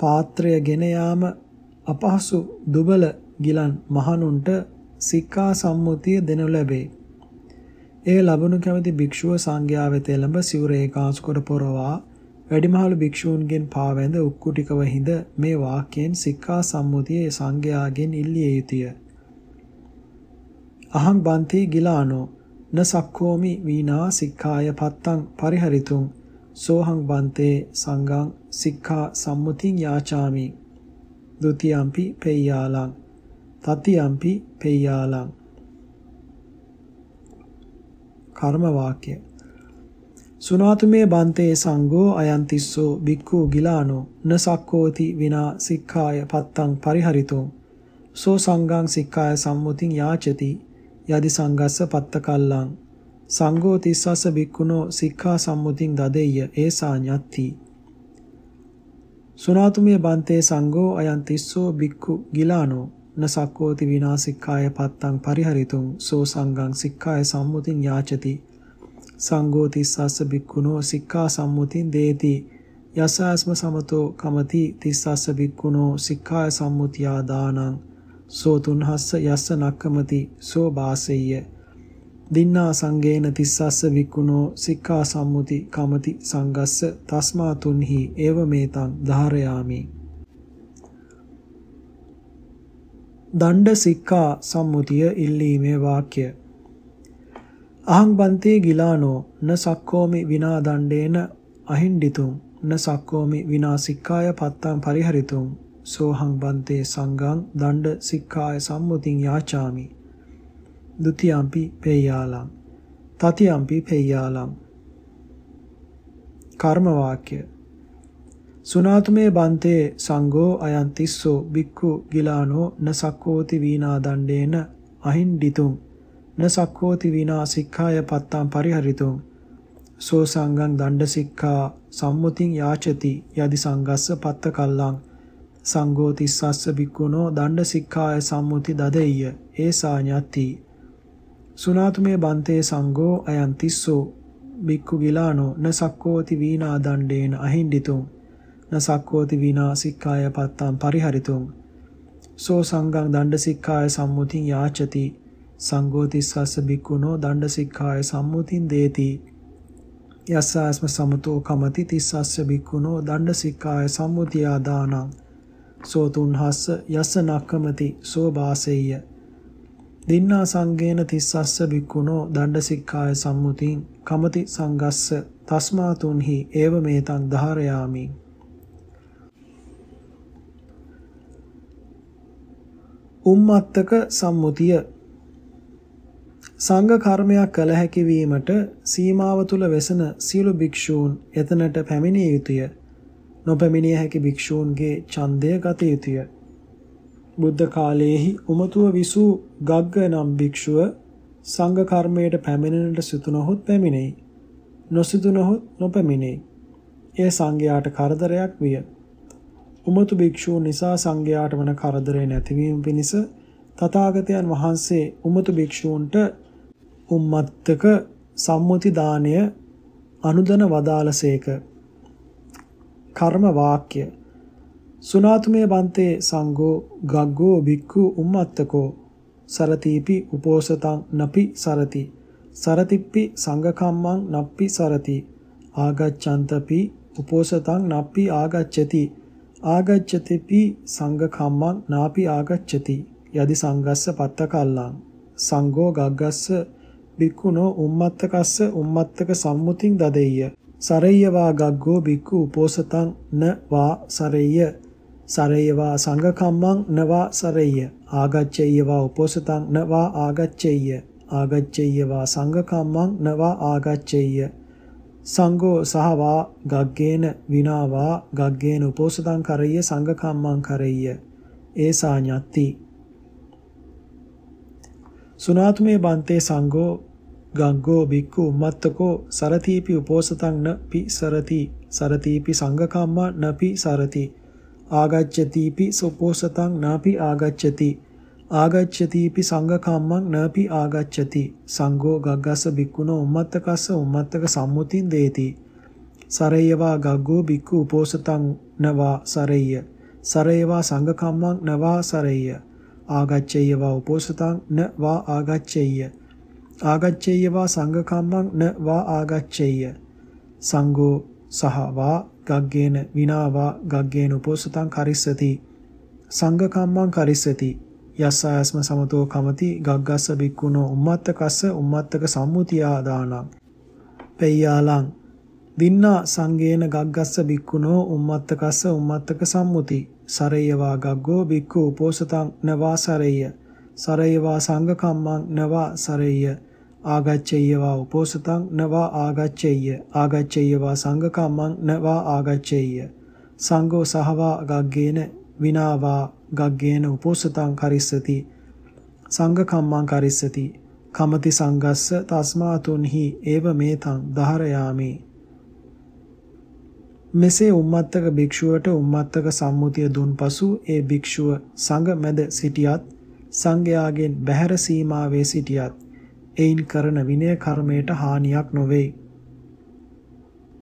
පාත්‍රය ගෙන යාම අපහසු දුබල ගිලන් මහණුන්ට සික්ඛා සම්මුතිය දෙනු ලැබේ. ඒ ලබනු කැමති භික්ෂුව සංඝයා වෙත එළඹ සිවුර ඒකාංශ කොට පොරවා වැඩිමහලු භික්ෂූන්ගෙන් පාවැඳ උක්කුටිකව හිඳ මේ වාක්‍යයෙන් සික්ඛා සම්මුතිය සංඝයාගෙන් ඉල්ලිය යුතුය. අහං බන්ති ගිලානෝ න සක්ඛෝමි වීනා සික්ඛාය පත්තං පරිහරිතුං සෝහං බන්තේ සංඝං සික්ඛා සම්මුතින් යාචාමි ဒ ුතියම්පි පෙය්‍යාලං තතියම්පි පෙය්‍යාලං කර්ම වාක්‍ය සුනාතුමේ බන්තේ සංඝෝ අයන්තිස්සෝ බික්ඛු ගිලානෝ න සක්කෝති විනා සික්ඛාය පත්තං පරිහරිතෝ. සෝ සංඝං සික්ඛාය සම්මුතින් යාචති. යදි සංගස්ස පත්ත කල්ලං සංඝෝ තිස්සස බික්කුණෝ සික්ඛා සම්මුතින් දදෙය්‍ය ඒසා ඤත්ති. සුනාතුමිය බන්තේ සංඝෝ අයන් තිස්සෝ බික්කු ගිලානෝ නසක්කෝති විනාසික්ඛාය පත්තං පරිහරිතුං සෝ සංඝං සික්ඛාය සම්මුතින් යාචති. සංඝෝ තිස්සස්ස බික්කුණෝ සික්ඛා සම්මුතින් දේති. යසාස්ම සමතෝ කමති තිස්සස්ස බික්කුණෝ සික්ඛාය සම්මුතියා දානං. සෝ තුන්හස්ස යස්ස නක්කමති සෝ බාසෙය්‍ය. දින්නා සංගේන තිස්සස්ස වික්කුණෝ සික්ඛා සම්මුති කමති සංගස්ස තස්මා තුන්හි ඒව මේතං ධාරයාමි. දණ්ඩ සික්ඛා සම්මුතිය ඉල්ලීමේ වාක්‍ය. අහං බන්තේ ගිලානෝ න සක්කෝමි විනා දණ්ඩේන අහින්ඩිතුම් න සක්කෝමි විනා සික්ඛාය පත්තම් පරිහරිතුම් සෝහං බන්තේ සංඝං දණ්ඩ සික්ඛාය සම්මුතින් යාචාමි. ဒ ුතියම්පි පේයාලම් තතියම්පි පේයාලම් කර්ම වාක්‍ය සුනාතුමේ බන්තේ සංඝෝ අයන් තිස්සෝ බික්ඛු ගිලානෝ නසක්කෝති වීනා දණ්ඩේන අහින්දිතුම්. නසක්කෝති වීනා සික්ඛාය පත්තම් පරිහරිතුම්. සෝ සංඝං දණ්ඩ සික්ඛා සම්මුතින් යාචති යදි සංගස්ස පත්ත කල්ලං සංඝෝ තිස්සස්ස බික්ඛුනෝ දණ්ඩ සික්ඛාය සම්මුති දදෙය්‍ය. ඒසා ඤත්ති සුනාතුමේ බන්තේ සංඝෝ අයන් තිස්සෝ බික්කු ගිලානෝ නසක්කෝති වීනා දණ්ඩේන අහින්දිතුම්. නසක්කෝති වීනා සික්ඛාය පත්තම් පරිහරිතුම්. සෝ සංඝං දණ්ඩ සික්ඛාය සම්මුතින් යාචති. සංඝෝ තිස්සස්ස බික්කුනෝ දණ්ඩ සික්ඛාය සම්මුතින් දේති. යස්සාස්ම සමතෝ කමති තිස්සස්ස බික්කුනෝ දණ්ඩ සික්ඛාය සම්මුතියා දානං. සෝ තුන්හස්ස යස්ස නක්කමති සෝ බාසෙය්‍ය. දින්නා සංගේන තිස්සස්ස බික්කුණෝ දණ්ඩ සික්ඛාය සම්මුතින් කමති සංගස්ස තස්මා තුන්හි ඒව මේතං ධාරයාමි. උම්මත්තක සම්මුතිය සංඝ කර්මයක් කළ හැකි වීමට සීමාව තුල වෙසෙන සියලු භික්ෂූන් එතනට පැමිණිය යුතුය නොපැමිණිය හැකි භික්ෂූන්ගේ ඡන්දය ගත යුතුය බුද්ධ කාලයේහි උමතුව විසූ ගග්ග නම් භික්ෂුව සංඝ කර්මයට පැමිණෙනට සිතුනොත් පැමිණෙයි. නොසිතුනොත් නොපැමිණෙයි. එය සංඝයාට කරදරයක් විය. උමතු භික්ෂූන් නිසා සංඝයාට වන කරදරේ නැතිවීම පිණිස තථාගතයන් වහන්සේ උමතු භික්ෂූන්ට උම්මත්තක සම්මුති දාණය අනුදන වදාළසේක. කර්ම වාක්‍ය. සුනාතුමේ බන්තේ සංඝෝ ගග්ගෝ භික්ඛු උම්මත්තකෝ සරතිපි උපෝසතං නපි සරති. සරතිප්පි සංඝකම්මං නප්පි සරති. ආගච්ඡන්තපි උපෝසතං නප්පි ආගච්ඡති. ආගච්ඡතිපි සංඝකම්මං නාපි ආගච්ඡති. යදි සංගස්ස පත්තකල්ලං සංඝෝ ගග්ගස්ස බික්කුණෝ උම්මත්තකස්ස උම්මත්තක සම්මුතින් දදෙය්‍ය. සරෙය්‍යවා ගග්ගෝ බික්කු උපෝසතං න වා සරෙය්‍ය. සරෙය්‍යවා සංඝකම්මං නවා සරෙය්‍ය. ආගච්ඡේයවා උපෝසතං නවා ආගච්ඡේය ආගච්ඡේයවා සංඝකම්මං නවා ආගච්ඡේය සංඝෝ සහවා ගග්ගේන විනාවා ගග්ගේන උපෝසතං කරෙය්‍ය සංඝකම්මං කරෙය්‍ය. ඒසා ඤත්ති. සුනාතුමේ බන්තේ සංඝෝ ගග්ගෝ බික්ඛු උම්මත්තකෝ සරතීපි උපෝසතං න පි සරති සරතීපි සංඝකම්මා නපි සරති. ආගච්ඡතිපි සුපෝසතං නාපි ආගච්ඡති. ආගච්ඡතිපි සංඝකම්මං නාපි ආගච්ඡති. සංඝෝ ගග්ගස්ස බික්කුණෝ උම්මත්තකස්ස උම්මත්තක සම්මුතින් දේති. සරේයවා ගග්ගෝ බික්ඛු උපෝසතං නවා සරේය. සරේයවා සංඝකම්මං නවා සරේය. ආගච්ඡේයවා උපෝසතං නවා ආගච්ඡේය. ආගච්ඡේයවා සංඝකම්මං නවා ආගච්ඡේය. සංඝෝ සහවා ගග්ගේන විනාවා ගග්ගේන උපෝසතං කරිස්සති. සංඝකම්මං කරිස්සති. යස්සායස්ම සමතෝ කමති ගග්ගස්ස බික්කුණෝ උම්මත්තකස්ස උම්මත්තක සම්මුතියා දානං. පෙය්‍යාලං. දින්නා සංගේන ගග්ගස්ස බික්කුණෝ උම්මත්තකස්ස උම්මත්තක සම්මුති. සරේයවා ගග්ගෝ බික්ඛු උපෝසතං නවා සරේය. සරේයවා සංඝකම්මං නවා සරේය. ආගච්ඡේයවා උපෝසතං නවා ආගච්ඡේය. ආගච්ඡේයවා සංඝකම්මං නවා ආගච්ඡේය. සංඝෝ සහවා ගග්ගේන විනාවා ගග්ගේන උපෝසතං කරිස්සති. සංඝකම්මං කරිස්සති. කමති සංගස්ස තස්මාතුන්හි ඒව මේතං දහරයාමි. මෙසේ උම්මත්තක භික්ෂුවට උම්මත්තක සම්මුතිය දුන් පසු ඒ භික්ෂුව සංඝ මැද සිටියත් සංඝයාගෙන් බැහැර සීමාවේ සිටියත් එයින් කරන විනය කර්මයට හානියක් නොවේ.